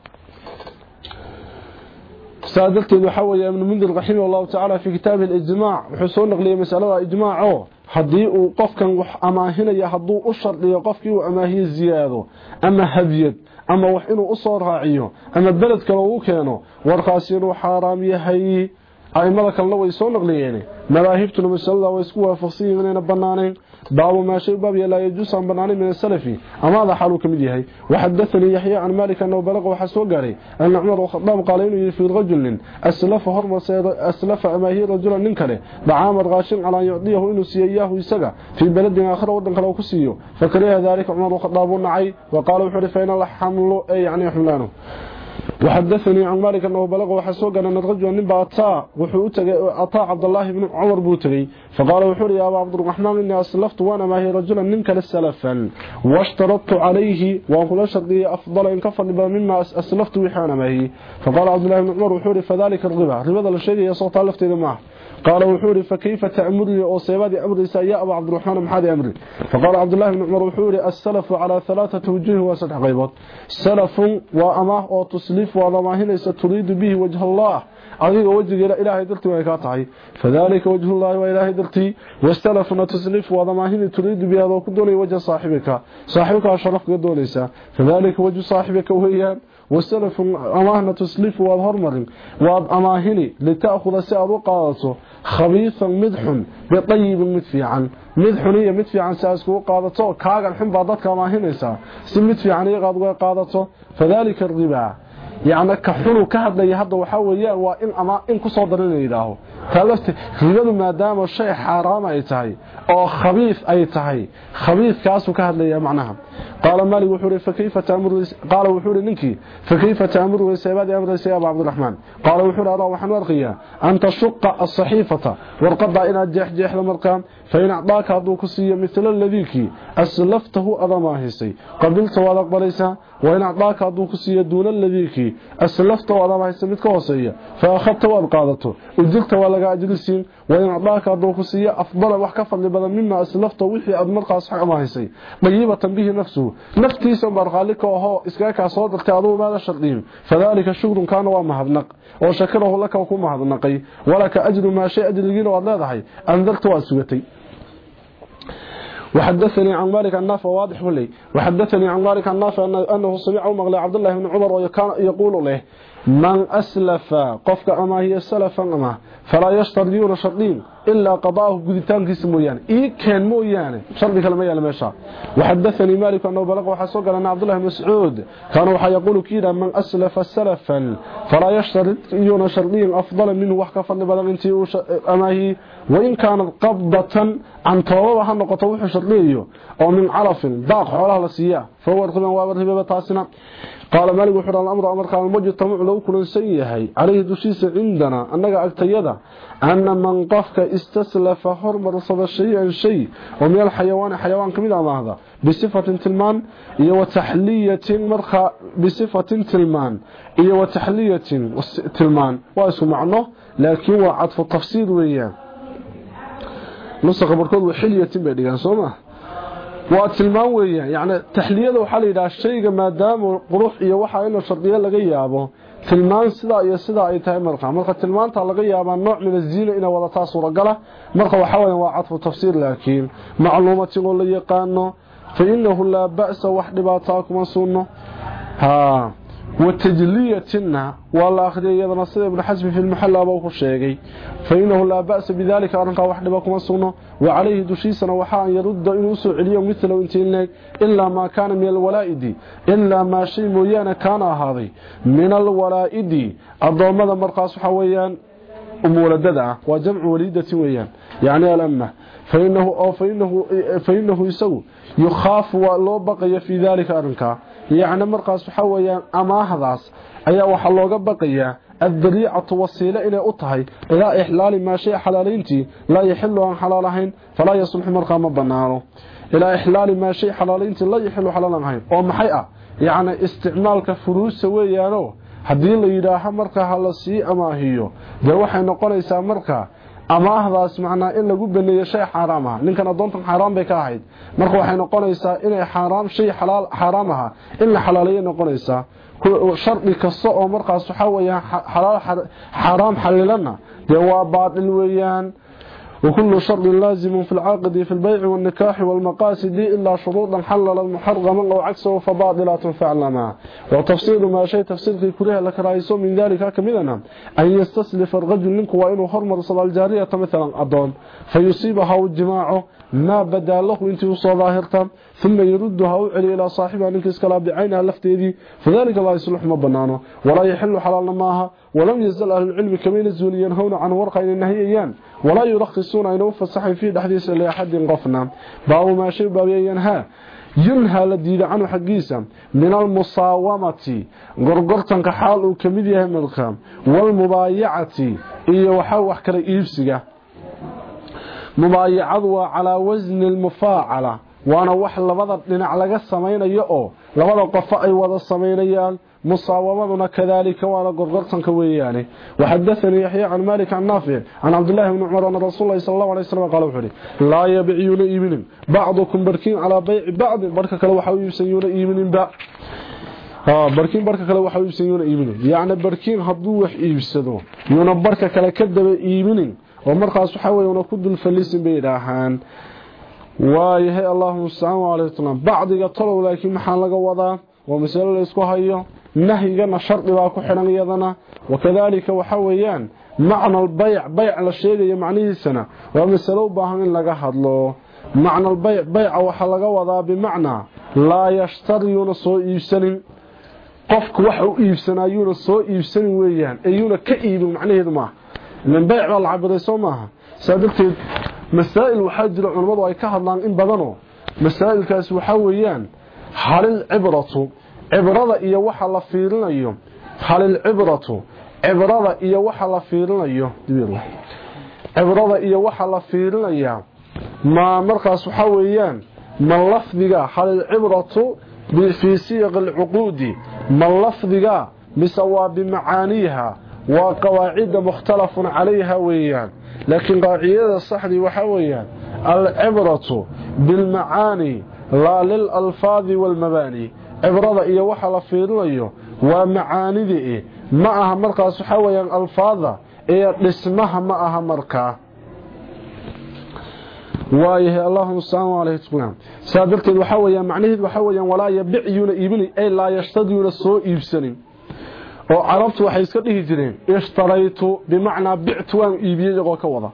saa darteed waxaa weya ibnu mundir raximah allahu tacaala fii kitaabihi wuxuu soo naqliyey masalada ijmaac haddii uu qofkan wax amaahinaya hadduu u shardiyo qofkii uu amaahiye ziyaado ama hadyad ama wax inuu u soo raaciyo ama beled kale uu keeno warkaasi inuu xaaraam yahay aimada kalena way soo naqliyeen madaahibtuna masalada way isku waafaqsan inayna banaanayn baabu maa shay baab laa yajuusu aan banaanayn min asalafi amaada xaaluu ka mid yahay waxadathanii yaxya can malik annahu balaqa waxaa soo gaaray ana cumar khadaab qaala inuu yihi fii rajulin aslafa hormarse aslafa amaahiye rajulan nin kale dacaamad raashin calaa yucdiyahu inuu siiyo iyaahu isaga fii beledin aakhira waddan kale ku siiyo fakariha daalika cumar khadaab uu nacay wa qaala wuxuu ihi faina alxamlu ay yacni xumlaanu وحدثني عن مالك أنه بلغ وحسوق أن الرجل نبا أطاع أطاع عبد الله بن عمر بوتري فقال وحوري يا أبا عبد الرحمن إني أسلفت وأنا ما هي رجلا منك للسلفا واشترطت عليه وأقول شرطي أفضل إن كفر مما أسلفت وحانا ما هي فقال عبد الله بن عمر وحوري فذلك الربا. الربا الشيء يصوت ألفت إذا معه قال وحوري فكيف تأمرني لي أو سيبادي أمري سيئة أبو عبد الرحمن محادي أمري؟ فقال عبد الله بن عمر وحوري السلف على ثلاثة وجه وسلح غيبات سلف وأماه وتسليف وضماهين إذا تريد به وجه الله. أغير وجه إلى إلهي درتي ويكاطعي فذلك وجه الله وإلهي درتي. والسلف وتسليف وضماهين تريد به وكدوني وجه صاحبك. صاحبك أشرف قدوني فذلك وجه صاحبك وهيان wastalaf amaahna taslif wa hormarin wa amaahini litaakhudha si aad u qaadato khabiithan midxun bitayibin mid fiican mid xun iyo mid fiican si aad iskugu qaadato kaagan xun baa dadka amaahinaysaa si mid fiican iyaga aad uga qaadato fadalika riba yacni ka xunu ka hadlaya hadda waxaa weeyaan waa in ama in ku soo darin la yidhaaho taa lafti ribadu maadaama shay xaaraam ay tahay oo khabiif ay tahay khabiifkaasuu ka hadlaya macnaha قال مالك وحوري فكيف تأمر قال وحوري نكي فكيف تأمر ويسيباد أمر سياب عبد الرحمن؟ قال وحوري أرى وحن ورقية أن تشق الصحيفة ورقضى إلى الجيح جيح المرقان فإن أعطاك أبو السيئة مثل الذيك أسلفته أضماهيسي قبلت وادق بليسا وإن أعطاك أبو السيئة دون الذيك أسلفته أضماهيسي متكوصية فأخذت وأبقادته أدلت وادق أجلسين وإن أعطاك أبو السيئة أفضل وحكفا لبدا مما أسلفته وحي أدمرق أصحى ماهيسي طيبة به نفس نفسه. نفتيسا مرغالك وهو إسكاكا صادق تأذوه ماذا شرطيه فذلك الشكر كان ومهبنق وشكره لك وكو مهبنقي ولك أجل ما شيء أجل لقين وأذنذحي أنذرت وأسوتي. وحدثني عن مالك النافع واضح لي. وحدثني عن مالك النافع أنه سمع مغلي عبد الله بن عمر ويقول له من أسلف قفك أما هي سلفا أما فلا يشتريون شرطين إلا قضاءه قدتان كيس مويان إيه كان مويان شرط كلمة ماشا وحدثني مالك أنه بلغ وحسوق لنا عبد الله مسعود كانوا يقول كيدا من أسلف سلفا فلا يشتريون شرطين أفضل منه وحكا فلبلغ انتي أما هي. وإن كانت قبضة عن طوابها نقطة وحو شرطيه أو من عرف ضاق حولها لسياه فهو القبان وابرهبه تاسنا. قال مالك وحر الأمر أمر قال المجتمع لو كل سيهي عليه دشيس عندنا أنك أكتيدا أن من قفك استسلف حرم رصد شيئا شيء ومن الحيوان حيوان كميدا هذا. بصفة تلمان إيه وتحلية مرخى بصفة تلمان. إيه وتحلية تلمان. واسو معنه لكن وعطف التفسير وياه. نصق بركود وحلية بيديان سوما. Waa tilmaan weeyaan yacni taxliyada waxaa la yidhaha shayga maadaama qurux iyo waxa in shardiyo laga yaabo tilmaan sidaa iyo sidaa ay tahay marka. Marka tilmaanta laga yaabaa nooc min aziina inay wadataa suuragala marka waxaa weeyaan waa cadfu tafsiir laakiin macluumatin oo la yaqaano fa inahu laa ba'sa wax dhibaataa kuma sunno haa وتجليتنا والله أخذي يدنا صدى ابن حزم في المحل أبوك الشيقي فإنه لا بأس بذلك أرنقى واحد بكم السنة وعليه دشيسنا وحاء يرد إنه سعليه مثله انتينك إلا ما كان من الولائد إلا ما شيء ميانا كان هذا من الولائد الضوامة مرقاس حويان؟ أمولددع وجمع وليدة ويان يعني الأمة فإنه, أو فإنه, فإنه يسو يخاف ولو بقي في ذلك أرنقى yacni markaas waxa weeyaan amaahdaas ayaa waxaa looga baqayaa addariicatu wasiile inay u tahay ilaa ixlaali maa shay xalaalayntii laa yaxilu aan xalaal ahayn falaa yaslixu markaa ma banaano ilaa ixlaali maa shay xalaalayntii laa yaxilu xalaal ahayn. Oo maxay ah? Yacni isticmaalka furuusa weeyaanoo haddii la yidhaaho marka ha la sii amaahiyo. Dee waxay noqonaysaa markaa amaahdaas macnaa in lagu baneeyo shay xaaraam ah ninkan adoontan xaaraam bay ka ahayd. Marka waxay noqonaysaa inay xaaraam shay xaaraam aha in la xalaaleeyo noqonaysaa. Shardi kasta oo markaas waxa weeyaan xalaal xaaraam xalilana dee waa baadil weeyaan وكل شرط لازم في العقد في البيع والنكاح والمقاصد إلا شروطا حلل المحرم أو عكسه فباطلات فعلما وتفصيل ما شيء تفصيل كلها لك رئيسه من ذلك كمدنا أن يستسلف الرجل منك وإنه حرم صلى الجارية مثلا أدون. فيصيبها الجماع ما بدا له أنت ظاهرتا ثم يردها وعلي إلى صاحبها منك اسكلا بعينها لفتيدي فذلك لا يصلح مبنانه ولا يحل حلال ماها ولم يزل أهل العلم كما ينزل ينهون عن ورقة walaa yurakhisuuna aynau fasaxin fiih dhexdiisa ilaa axadin qofna baabu maa shay baabiyan yanhaa yunhaa la diida canhu xaggiisa min almusaawamati gorgortanka xaal uu ka mid yahay midka waalmubaayacati iyo waxaa wax kala iibsiga mubaayacadu waa calaa wasni lmufaacala waana wax labada dhinac laga samaynayo oo labada qofo ay wada samaynayaan مصاومتنا كذلك وانا قرقرتنك وياني وحدثني يحيى عن مالك عن نافع عن عبد الله بن عمر أن رسول الله صلى الله عليه وسلم قال وحري لا يبيعون إيمن بعضكم بركين على بيع بعض بركة كلا وحاو يبسيون إيمن بعض ها بركين بركة كلا وحاو يبسيون إيمن يعني بركين هدو وح إيبسدو يونا بركة كلا كدب إيمن ومرقى سحاوي ونكد الفليس بيداحان waayahay allahuma mustacaan waaleykum bacdiga talow laakiin maxaa laga wadaa waa masalo la isku hayo nahyigana shardi baa ku xidhan iyadana. Wakadaalika waxa weeyaan macna albayc bayc la sheegayo macnihiisana waa masalo u baahan in laga hadlo. Macna albayc bayca waxaa laga wadaa bimacnaa laa yashtariyuna soo iibsanin. Qofku waxa uu iibsanayuuna soo iibsanin weeyaan ayuuna ka iibin macnaheedu maaha ilan bayc baa la cabiray soo maaha. Saa darteed masaa'il waxaa jira culammadu ay ka hadlaan in badanoo masaa'ilkaasi waxaa weeyaan halil cibratu cibrada iyo waxa la fiirinayo. Halil cibratu cibrada iyo waxa la fiirinayo. Dibirla cibrada iyo waxa la fiirinaya. Ma markaas waxa weeyaan ma lafdiga halil cibratu fi siyaq alcuqudi ma lafdiga mise waa bimacaaniiha waa qawaacida mukhtalafun calayha weeyaan. Laakiin qaacidada saxdi waxa weeyaan alcibratu bilmacaani laa lilalfaadi walmabaani لا للألفاظ والمباني عبرة إيا وحل في رأيه ومعاني دي معها مركة سحويان ألفاظة إيا اسمها معها مركة waayahay allahuma salaam alayhi tqulaam saa darteed waxa weeyaan macnaheedu waxa weeyaan walaa yabicuna iibini ay laa yashtaduna soo iibsanin oo carabtu waxay iska dhihi jireen ishtaraytu bimacnaa bictu waan iibiyey iyagoo ka wada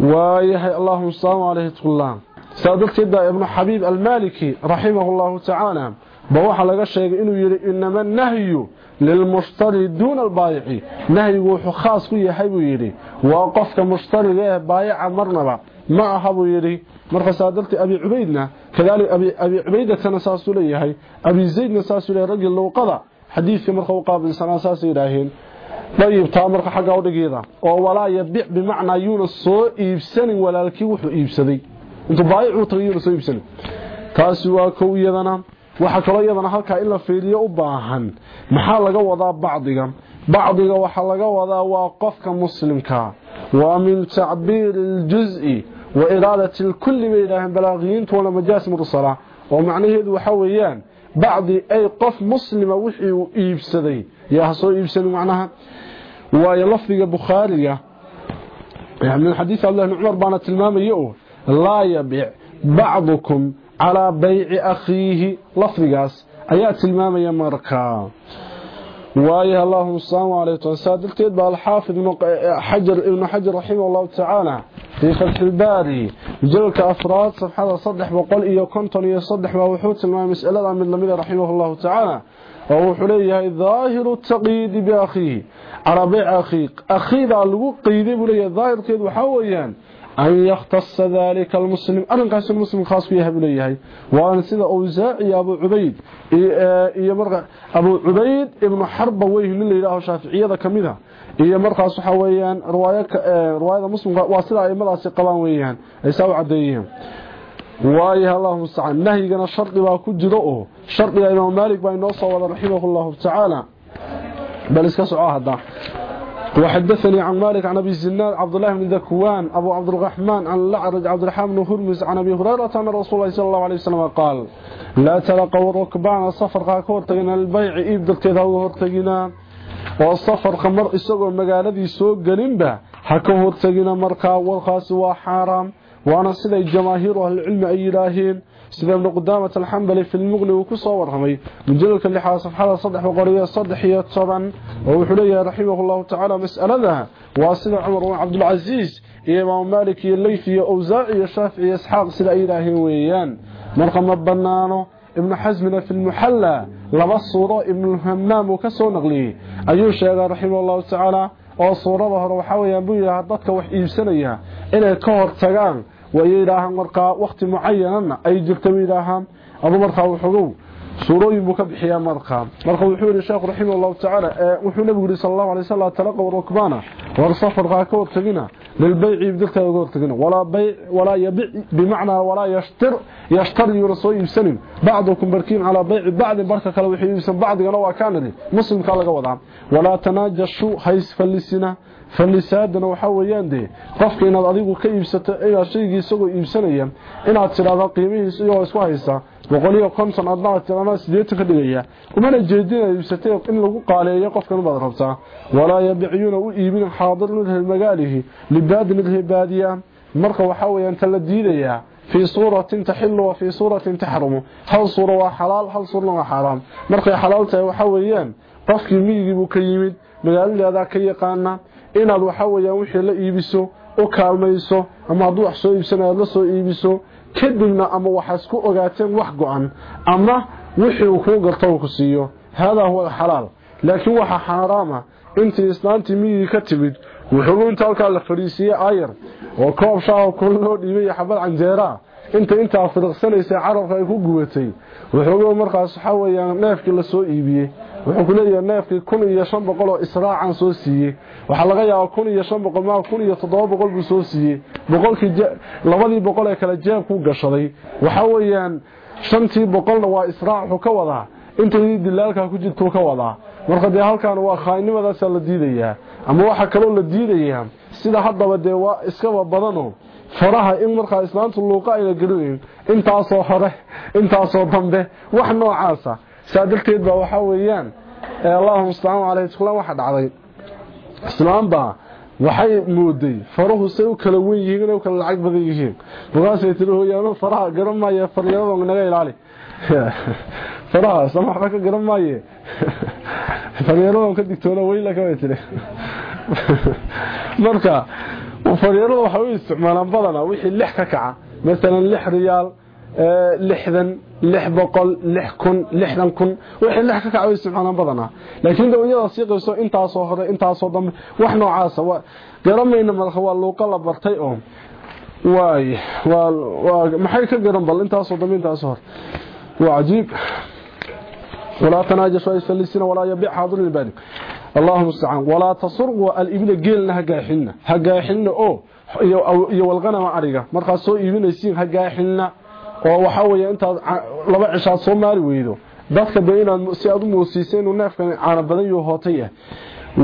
waayahay allahuma salaam alayhi tqulaam saa darteed baa ibnu xabiib almaliki raximahu llahu tacaala ba waxaa laga sheegay inuu yidhi inama nahyu lilmushtari duuna albaayici nahyigu wuxuu khaas ku yahay buu yidhi. Waa qofka mushtariga ee baayaca marnaba. Ma aha buu yidhi. Markaasaa dartii abi cubaydna kadalik abi cubaydatana saasuu leeyahay. Abi zaydna saasuu leeyahay raggii luuqada. Xadiidka marka u qaabilsanaa saasay yidhaaheen dayib taa marka xagga udhigeeda oo walaa yabic bimacnaa yuuna soo iibsanin walaalkii wuxuu iibsaday intuu baayic tagay yuuna soo iibsanin taasi waa kow iyadana waxaa kaloo iyadana halkaa in la fiiriyo u baahan maxaa laga wadaa bacdiga bacdiga waxaa laga wadaa waa qofka muslimka waa min tacbiiri اljuz'i wa iraadati lkulli bay yidhaaheen balaaqiyiintu wala majaas mursala oo macnaheedu waxa weeyaan bacdi ay qof muslima wixii uu iibsaday yaa ha soo iibsanin macnaha waayo lafdiga bukhaariga min xadiid cabdillahi bn cumar baana tilmaamaya oo لا يبيع. بعضكم على بيع أخيه لفرقاس أيات المامة يمركا وآيها اللهم السلام عليكم. سادلت يدبع الحافظ حجر ابن حجر رحمه الله تعالى في خلف الباري. جلك أفراد صفحة صدح وقل إيا كنتم يصدح ووحوت ما مسألة من لمن رحمه الله تعالى. ووحو ليه ظاهر التقييد بأخيه. على بيع أخيه أخيه ذا لقو لي بليه ظاهر كيد وحويا. An yakhtasa dalika almuslim arrinkaas muslim khaas ku yahay buu leeyahay waana sida awsaaci abu cubayd iyo marka abu cubayd ibnu xarba weyh nin la yidhaaho shaaficiyada ka mid a iyo markaas waxa weeyaan riwaayada muslimka waa sida aimadaasi qabaan weeyaan ay saa u caddeeyeen waayaha allahuma mustacaan nahyigana shardi baa ku jiro oo shardiga imaam وحدثني عن مالك عن أبي الزناد عبد الله بن ذكوان أبو عبد الرحمن عن الأعرج عبد الرحمن بن هرمز عن أبي هريرة أن رسول الله صلى الله عليه وسلم قال لا تلقوا الركبان الصفر قاكور تغنى البيع كذا وهرتغنى والصفر خمر إساقوا مقالذي سوق قلنبا حكوه تغنى مركا والخاس وحارام وأنا سيدة الجماهير وهل العلم أي إلهين سيدة ابن قدامة الحنبل في المغلي وكصور همي من جلوك اللي حاصف حالة صدح وقرية صدحية طبعا. ووحلية رحمه الله تعالى مسألة. ذا وسيدة عمر وعبد العزيز إمام مالك الليثي أوزاعي شافعي أسحاق سيدة أي الهين ويان. مرقم البنانو ابن حزمنا في المحلة لما ابن الهمنام وكسو نغليه أيو شيئا رحمه الله تعالى أصورة ظهر وحاوي أنبوي لها الضدك وحيب سنيها إلى الكهر تقام ويراها مرقا وقت معين اي جرت ويراها ابو مرقا وحغو wuxuu yiri sheekh raximahullahu ta'ala wuxuu nabigu sallallahu alayhi wasallam talaqa rukbana war safar ka hortagina lil bay'i bidalka uga hortagina wala bay wala yabi bimaana wala yashtar yashtar yurso yibsanin ba'dukum barkin ala bay'i ba'd barka kala wixii yibsan ba'digana waa kaanadi muslimka laga wadaa wala tanajashu hays falisina falisaadana waxa weeyaan de qofka inaad adigu ka iibsato inaad shayga isagoo iibsanaya inaad tiraahdo qiimihiisa iyo isku haysa boqol iyo konton adna tirana sideetan ka dhigaya umana jeedina iibsatay in lagu qaaleeyo qofkan baad rabtaa walaa yabicuna u iibin xaadir midha magaalihi libaad midha baadiya marka waxa weeyaan tala diidaya في صورة تحل وفي صورة تحرم هل صورة وحلال هل صورة وحرام مركا حلالتها وحويان qofkii miyigii buu ka yimid magaaladaada ka yaqaana inaad waxa weeyaan wixii la iibiso u kaalmayso ama hadduu wax soo iibsanayo la soo iibiso kadibna ama waxaa isku ogaateen wax go-an ama wixii uu kuu garto uu ku siiyo. Haadaa huwa alxalaal laakiin waxaa xaaraama intii islaantii miyigii ka timid wuxuu inta halkaa la fadhiisiiyey ayar oo koob shaaho kul loo dhiibay xabad canjeeraa inta intaa firiqsanaysay carabka ay ku gubatay wuxuu markaas waxa weeyaan neefkii la soo iibiyey wuxuu ku leeyahay neefkii kun iyo shan boqol oo israacan soo siiyey. Waxaa laga yaabaa kun iyo shan boqol maa kun iyo toddoba boqol buu soo siiyey. Boqolkii labadii boqol ee kale jeeb ku gashaday. Waxa weeyaan shantii boqolna waa israac wuxuu ka wadaa. Intaydii dilaalkaa ku jirtuu ka wadaa. Marka dee halkaan waa khaainimadaasaa la diidayaa. Ama waxaa kaloo la diidayaa sida haddaba dee waa iskaba badano. Faraha in markaa islaantu luuqa ayna gelinayn intaasoo hore intaasoo dambe wax noocaasa saa darteed baa waxaa weeyaan allahuma mustacaan caleyh tuqlaan waxa dhacday. Islaambaa waxay mooday farahu say u kala wen yihiin inay u kala lacag badan yihiin. Markaasay tiri hooyaano faraha garan maaye faryarada naga ilaali. Faraha sama waxba ka garan maaye. Faryarada ka digtoona weyla ka way tiri marka faryarada waxa u isticmaalaan badana wixii lix ka kaca. Masalan lix riyaal boqol lix kun lixdan kun wixii lix ka kaca u isticmaalaan badana laakiin dawiyada sii qayso intaasoo hore intaasoo dambe wax noocaasa garamayna marka waa luuqa la bartay oo waay waa maxay ka garan bal intaasoo dambe intaasoo hore waa cajiib ولا تناجش ويسفلسين ولا يبيع حاضر البادي اللهم استعان ولا تصروا الابل جيلنا هغاخنا هغاخنا أو iyo walqana ariga marka soo iibinaysiin hagaaxina oo waxa weeye inta laba cishaa soo maari weydo. Dadka bayna si aad u muusiiseen neefkan caana badan iyo hootay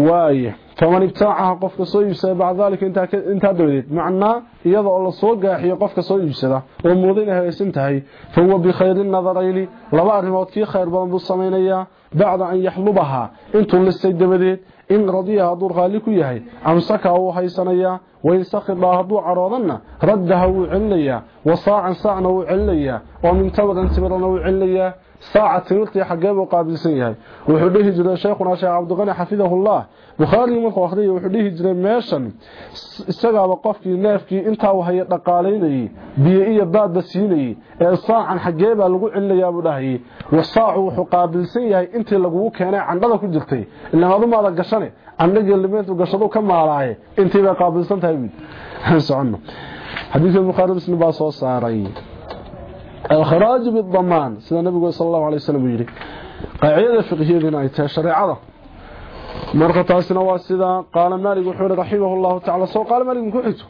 waaye faman ibtaacaha qofka soo iibsada bacda dalika inta inta dabadeed macnaa iyada oo la soo gaaxiyo qofka soo iibsada oo muudina haysan tahay fa huwa bi khayrin nadarayni laba arrimood kii khayr badan buu sameeynaya bacda an yaxlubaha intuu lisay dabadeed haysanaya wain sakhida hadduu caroodanna raddaha wuu celinayaa wa saacan saacna wuu celinayaa oo min tabaran timirana wuu celinayaa saaca timirtii xagee buu qaabilsan yahay wuxuu dhihi jiray sheekhuna sheekh cabdiqani xafidahullah bukhaari markuu akhriyay wuxuu dhihi jiray meeshan isagaaba qofkii neefkii intaa uu haya dhaqaalaynayay biyo iyo baadba siinayay ee saacan xagee baa lagu celinayaa buu dhahayay wasaacu wuxuu qaabilsan yahay intii lagugu keenay candhada ku jirtay ilaan adumaada gashane candhagii limeetu gashadu ka maalaaye intii bay qaabilsan tahay socono xadiidka bukhaari muslim baa soo saaray الخراج بالضمان سيدنا النبي صلى الله عليه وسلم يري قاعدة فقهيه ان اي شريعه marka taasina waa sida qaala maalik wuxuu rahimahu allah ta'ala soo qaala maalik wuxuu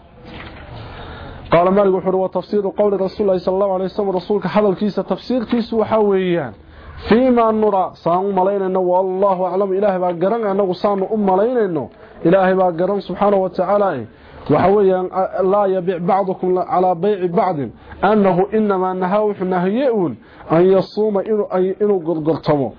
قال مالك وحروا تفسير قول رسول الله صلى الله عليه وسلم رسولك حضل كيسة تفسير كيس وحويان فيما نرى صانوا ملينا أنه والله أعلم إله باقران أنه صانوا أم ملينا أنه إله باقران سبحانه وتعالى. وحويان لا يبيع بعضكم على بيع بعض. أنه إنما نهاوح نهيئون أن يصوم إنه قد قرتمه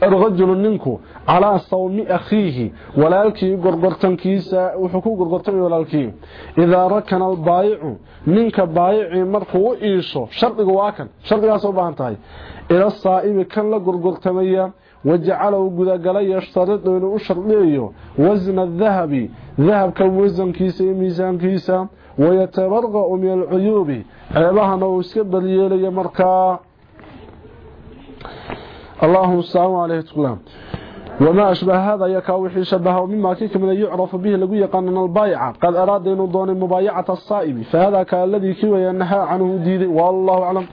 rajul ninku calaa sawmi akhiihi walaalkii gorgortankiisa wuxuu ku gorgortamay walaalkii. Idaa rakana albaayicu ninka baayicii markuu u iisho shardiga waa kan shardigaas u baahan tahay. Ila saa'imi kan la gorgortamaya wajacalow gudagalay yashtaridu inuu u shardiyayo wasna dahabi dahabka wasankiisa iyo miisaankiisa wayatabarqa'u min alcuyuubi ceebahana uu iska baryeelaya markaa. اللهم السلام عليه وسلم وما أشبه هذا يكاوحي شبهه مما كيك من يعرف به لقو يقان البايعة قد أراد أن دون مبايعة الصائب فهذا كان الذي كيوى ينهى عنه ديدي والله أعلم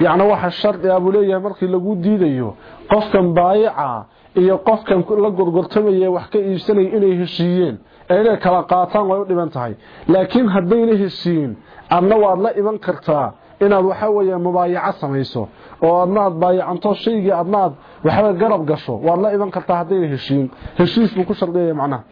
يعني waxa shardi abu leeyahay markii lagu diidayo qofkan baayica iyo qofkan la gurgurtamaya wax ka iibsanay inay heshiiyeen ay kala qaataan way u dhiban tahay laakiin hadayna heshiin adna waad la iman kartaa inaad waxa weeye mubaayaca samayso oo adnaad baayacanto shaygii adnaad waxba garab gasho. Waad la iman kartaa haddayna heshiin. Heshiis buu ku shardiyayaa macnaha.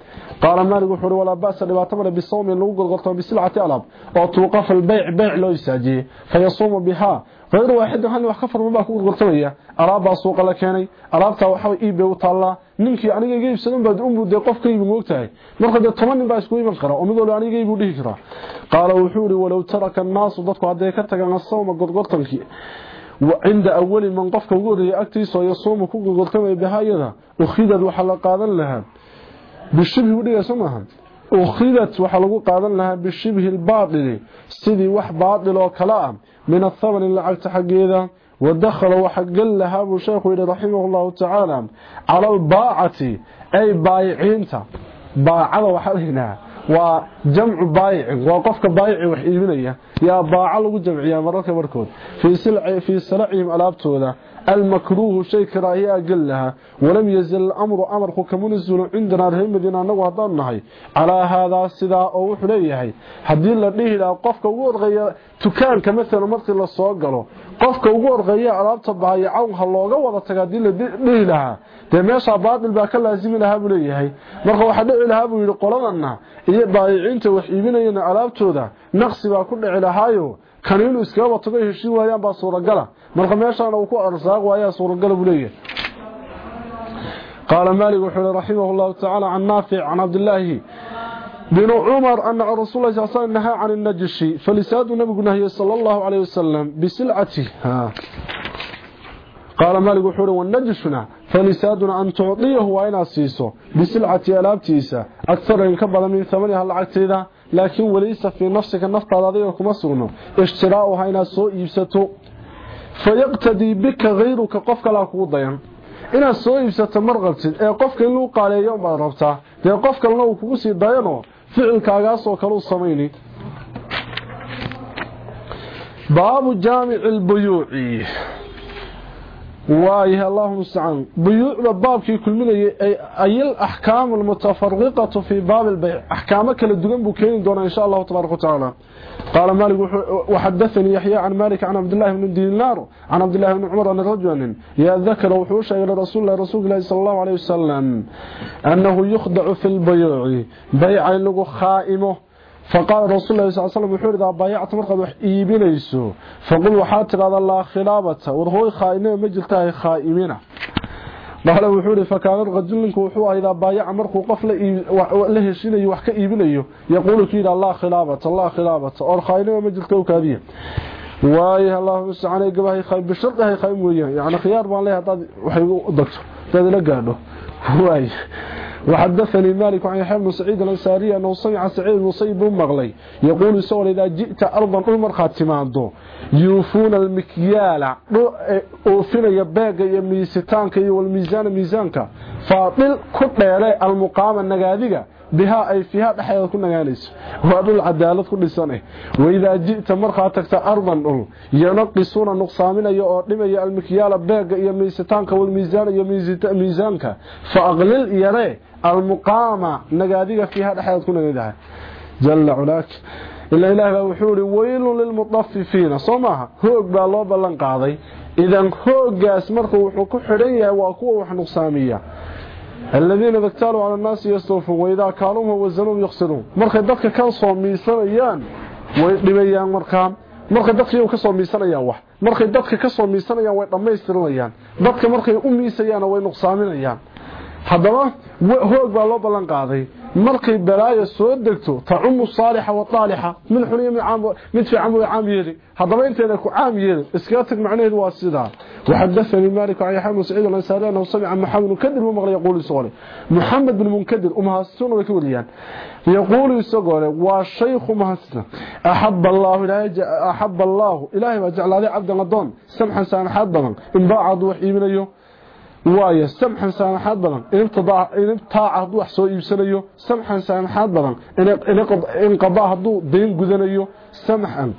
Qaala maalik wuxuu uhi walaa ba'sa dhibaato male bisawmin lagu gorgortamo bisilcati alaab oo tuuqafa lbayc beyc loo isaajiyey. Fayasuumu bihaa. Kayr waaxidin halnin wax ka farma baa ku gorgortamaya alaabbaa suuqa la keenay. Alaabtaa waxaba iibay u taallaa. Ninkii aniga iga iibsadan baad unbuu dee qofkaybu moogtahay marka dee toban nin baa isku iman kara oo mid walba aniga iibuu dhihi kara qaala wuxuu ihi walow taraka annaasu dadku haday ka tagaan asawma gorgortankii. وعند أول من قفك وقوري أكتيس ويصوم كوكو قلتما بهايدا أخذت وحلا قادن لها. بالشبه وديها سمها أخذت وحلا قادن لها بالشبه الباطل. سيدي وح باطل وكلاء من الثمن اللي عكت حقيدا. ودخل وحقل لها أبو شيخ رحمه الله تعالى. على الباعة. أي بايعينتا. باعة waa jamcu baayic waa qofka baayici wax iibinaya. Yaa baaca lagu jamciyaa mararka markood fii silacihim alaabtooda. المكروه شيء كراهيه قلها ولم يزل الامر امر كمنزل عندنا رهين مدينه انغو هدان نحي على هذا سدا او خليهي hadii la dhihi la qofka ugu orqaya tukaanka mesela markii la soo galo qofka ugu orqaya alaabta baayacan ha looga wada tagaa hadii la dhihi lahaa dee meesha baadil baa ka laasimi lahaa buu leeyahay marka waxa dhici lahaa buu yiri qoladana iyo baayicinta wax iibinayeen alaabtooda naqsi baa ku dhici lahaayo kan inuu iska wato heshiin waayaan baa suuragala marka meeshaan uu ku arsaaq waayaa suuragal buu leeyahay. مالك وحول رحمه الله تعالى عن نافع عن عبد الله بن عمر أن رسول الله صلى الله عليه وسلم نهى عن النجش فلساد النبي نهي صلى الله عليه وسلم بسلعته ها قال مالك وحول والنجشنا فلسادنا أن تعطيه وإن أسيسه بسلعة ألابتيسة أكثر إن كبر من ثمنها العكتيدة لكن وليس في نفسك النفط هذا كما سغنو اشتراؤها إن سوء kalaa kugu dayan inaad soo iibsato marqabtid ee qofka in lagu qaaleeyo baad rabtaa dee qof kalena uu kugu sii dayanoo ficilkaagaasoo kale u samayni baabu jaamici lbuyuuci وايه اللهم استعان بيوع باب كي كل من أي الأحكام المتفرقة في باب البيع. أحكامك للدقن بكين دون إن شاء الله تبارك وتعالى. قال مالك وحدثني يحيى عن مالك عن عبد الله بن الدين النار عن عبد الله بن عمر عن رجل يا ذكر وحوش إلى رسول الله رسول الله صلى الله عليه وسلم أنه يخدع في البيوع بيع لغ خائمه. فقال رسول الله صلى الله عليه وسلم وحور إذا بايعت مرقب وحئيبين يسو فقل وحاتر هذا الله خلابته. ورهو خائنه مجلته خائمينه بحلا وحور فكان الرجل لنك وحوه إذا بايع مرقب وقف له الشيني وحك إيبين يسو يقول كيدا الله خلابته الله خلابته. ورخائنه مجلته كذية وايه اللهم استعانه قبه خائم بشرط هي خائم وياه. يعني خيار ما عليها تادي وحيقو الدكتور تادي لقاله وايه وحدثني مالك عن يحيى بن سعيد الأنصاري أنه سمع سعيد بن مصيب مغلي يقول سؤال إذا جئت أرضا عمر خاتماندو. yuufuuna almikyaala uufinaya e, beega iyo miisitaanka iyo walmiisaana miisaanka. Faadil ku dheelay almuqaama nagaadiga bihaa ay fiiha dhexdeeda ku nagaanayso. Waa dhul cadaalad ku dhisane eh. waidaa ji'ta markaa tagta ardan dhul yanaqisuuna nuqsaaminaya oo dhimaya almikyaala beega iyo miisitaanka walmiisaan iyo miisaanka. Fa aqlil yaree almuqaama nagaadiga fiiha dhexdeed ku إلا إله وحوري ويل للمطففين. صمها هوق با لو بلان قاداي اذا هوق اسمرخ و هو كخريا واكو وحنو ساميه الذين بكثروا على الناس يستوفوا وإذا كانوا هو الزلم يخسرون. مرخ دك كان سوميسانيان وي ديبيان مرخا مرخ دك يو كسوميسانيان واخ مرخ دك كسوميسانيان وي دمهيسرلان دك مرخ يو ميسيان وي نقصانينيان hadaba hoog baa loo ballan qaaday markay balaayo soo degto tacumu saalixa wa taalixa min xuniya mid fiican way caam yeeli hadaba inteeda ku caam yeeli iskaga tag macnaheedu waa sidaa وحدثني مالك عن يحيى بن سعيد الانصاري أنه سمع محمد بن منكدر ومغلي يقول سؤال محمد بن منكدر امهاسون وكوليان يقول سؤال والشيخ مهسن أحب الله أحب الله إلهي ما جعل هذا عبد الضون سمحا سامحا بدن إن باعد وحيمنيو waayo samxan saamaxaad badan in taaca hadduu wax soo iibsanayo samxan saamaxaad badan in qadaa hadduu dayn gudanayo samxan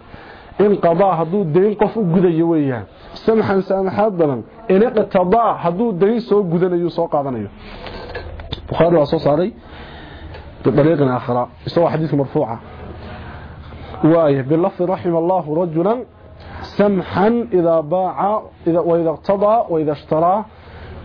in qadaa hadduu dayn qof u gudayo weeyaan samxan saamaxaad badan in iqtadaa hadduu dayn soo gudanayo soo qaadanayo bukhaari waa soo saaray bidariiqin aakhira isagoo xadiis marfuuca waayo bilafdi raxima allahu rajulan samxan idaa baaca waida iqtadaa waida ishtaraa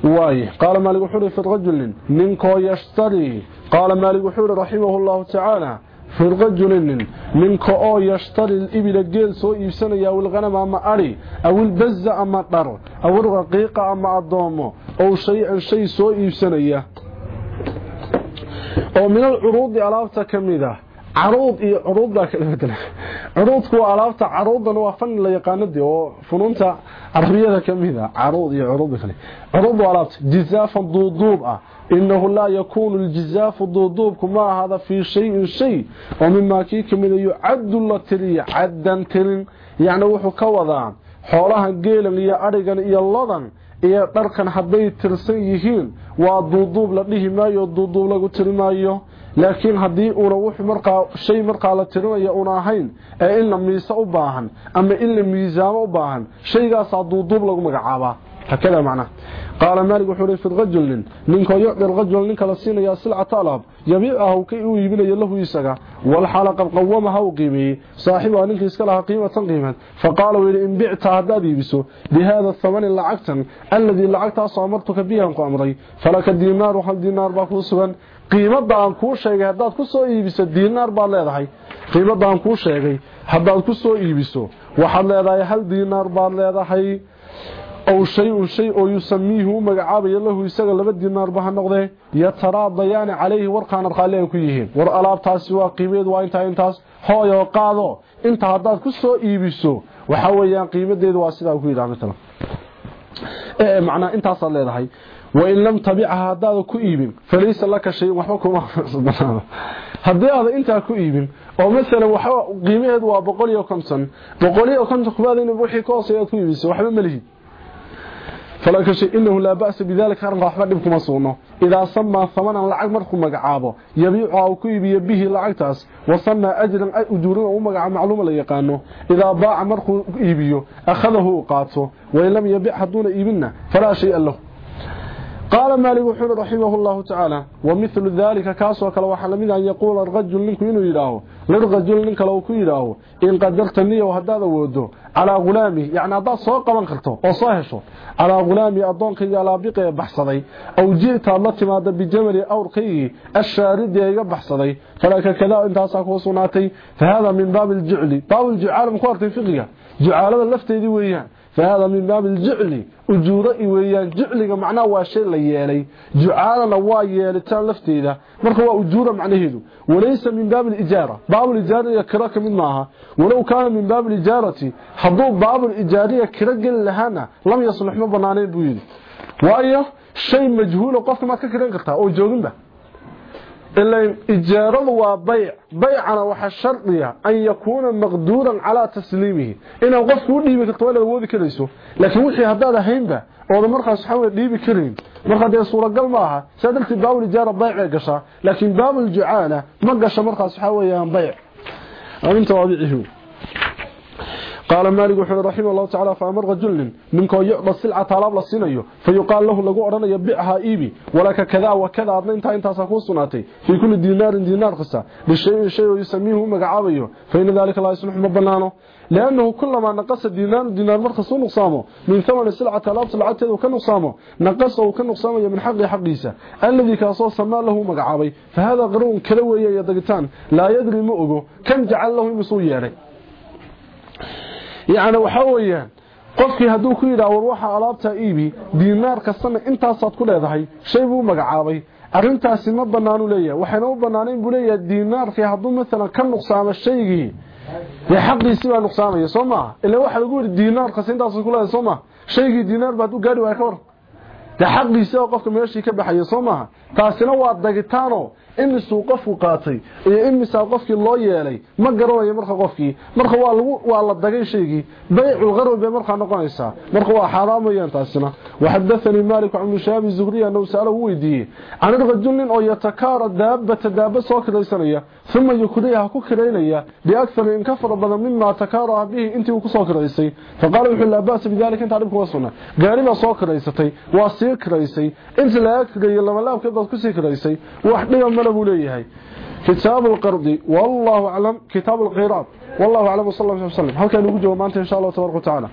واي. قال مالك وحوري في رجل منكو يشتري. قال مالك وحوري رحمه الله تعالى في رجل منكو أو يشتري الإبل الجيل سو يبسنيا والغنم أما أري. أو البز أما طر أو الرقيق أما الضوم. أو شيء شيء سو يبسنيا أو من العروض على كميدة. caruud iyo curuud baa kala bedela curuudku waa alaabta caruudana waa fan la yaqaano oo fununta carabiyada ka mid a caruud iyo curuud kale waa alaabta jizaafan duuduub ah. Inahu laa yakuunu ljizaafu duuduubku ma ahaada fii shayin shay. Oo mimaa kii ka midayo ah cadun la tiriya caddan tirin. Yacni wuxuu ka wadaa xoolahan geelan iyo arigan iyo lodan iyo dharkan hadday tirsan yihiin. Waa duuduub la dhihi maayo duuduub lagu tiri maayo. Laakiin haddii uuna wuxuu markaa shay markaa la tirinayo una ahayn ee in la miise u baahan ama in la miisaamo u baahan shaygaasaa duuduub lagu magacaabaa. هكذا معناه قال مالك وحوري في الرجل منك يعطي الرجل منك لسينيا سلعة ألاب يبيعه كي يبين له يسقى والحلقة قومها وقيمه صاحبها منك يسكلها قيمة قيمة فقال وإن إن بعت هذا بيسو بهذا الثمن اللعقتا الذي لعقتها صامرتك بها قامري فلك الدينار وحل دينار باكوسوا qiimada aan kuu sheegay haddaad ku soo iibiso diinaar baad leedahay. Qiimada aan kuu sheegay haddaad ku soo iibiso waxaad leedahay hal diinaar baad leedahay. Ow shay-un shay oo yusamiihi u magacaabayo lahu isaga laba diinaarba ha noqdee. Yataraadayaani calayhi warkaana raalli ay ku yihiin. War alaabtaasi waa qiimadeed waa intaa intaas. Hooyo qaado inta haddaad ku soo iibiso waxaa weeyaan qiimadeedu waa sidaa ku yidhaha maalan macnaa intaasaad leedahay. وإن لم تبعها هداد إيبين. فليس لك شيء boqol iyo konton boqol iyo konton kubaad in wixii ka hooseeya ku iibisay waxba ma lihid فلا شيء إنه لا بأس بذلك أرغى أحمد بكم أصونه إذا سمى ثمنا لعق مركم مقعابه. يبيع أو كيبي به لعقتاس وصنى أجرا أجورا ومقع معلومة ليقانه إذا باع مركم إيبيه أخذه قاته وإن لم يبيع دون إيبنا فلا شيء له. قال مالك وحول رحمه الله تعالى ومثل ذلك كاسو كلا waxa lamid ah yaqool rajul ninku inuu yiraaho lirajul ninka law ku yiraaho in qadarta niyo hadada wado ala gulaami yaani hada soo qaban karto oo soo hesho ala gulaami adoonkayga ala biqay baxsaday aw jiita la timaada bijamri awrqi asharid iga baxsaday falaka kada intaas ku sunaatay fahada min bab alju'li bab alju'al muqartin fiqiga ju'alada lafteedii weeyaan فهذا من باب الجعل. أجورة ويان جعل معناه واشي ليالي جعالنا وايالتان لفتيدا. مركا هو أجورة معناه وليس من باب الإجارة. باب الإجارة يكراك من معها ولو كان من باب الإجارة حضور باب الإجارة يكراك لهانا. لم يصلح مبنانين بويد. وأية شيء مجهول وقفت ما كرين كرتا أو جوغن به إلا إجارة وبيع بيعنا وحا شرطية أن يكون مقدورا على تسليمه. إنه قف كون كتوالي الوودي كريسو لكن وحي هدادا هينبا وهذا مرخى سحاول ديبي كرين مرخى دي صورة قل معها سادلت باب الإجارة بيع قشا لكن باب الجعانة ما قشا مرخى سحاول يان بيع. قال مالك وحده رحمه الله تعالى فأمر رجل منك يعطى السلعة طلب لسينيو فيقال له لغو أرنا يبيعها إيبي ولك كذا وكذا أدنا أنت أنت ساكون سناتي في كل دينار دينار خسا بالشيء شيء يسميه مقعابيه فإن ذلك لا يصلح مبنانه لأنه كلما نقص دينار دينار مرخص ونقصامه من ثمن السلعة طلب سلعته وكنقصامه نقصه وكنقصامه من حق حقيسة الذي كاسو سمى له مقعابي فهذا قرون كلوية يدقتان لا يدري مؤغو كم جعل له مسوية yacni waxa weeyaan qofkii hadduu ku yidhaha war waxaa alaabtaa iibi diinaar kastana intaasaad ku leedahay shay buu magacaabay. Arrintaasi ma banaanu leeyahay. Waxayna u bannaanayn buu leeyahay diinaarkii hadduu maalan ka nuqsaamo shaygii dee xaqiisii baa nuqsaamaya soo maaha ila waxa lagu yidhi diinaarkasi intaas ku leedahay soo maaha shaygii diinaar baad u gaadhi waaya ka war dee xaqiisii oo qofka meeshii ka baxaya soo taasina waa dagitaano imisuu qofku qaatay iyo imisaa qofkii loo yeelay ma garanayo marka qofkii marka waa lagu waa la dagay shaygii bay'ul gharb bay marka noqonaysaa marka waa xaraam weeyaan taasina waxadathani malik ibn shabi zuhri annahu sa'ala weydiiyay an rajulin oo yatakara daabata daaba soo kiraysanaya ثم يكريها ككريليا لأكثر إن كفر بضا مما تكارها به أنت وكسوك رئيسي. فقالوا يحل الأباس بذلك أنت عليك وصنا قارب أصوك رئيستي واصيك رئيسي. أنت لا يكري إلا ملاب كبض كسيك رئيسي. وحدي أمرب ليه كتاب القرض والله أعلم. كتاب القيراب والله أعلم. صلى الله عليه وسلم. هكذا نقول جواب أنت إن شاء الله تبارك وتعالى؟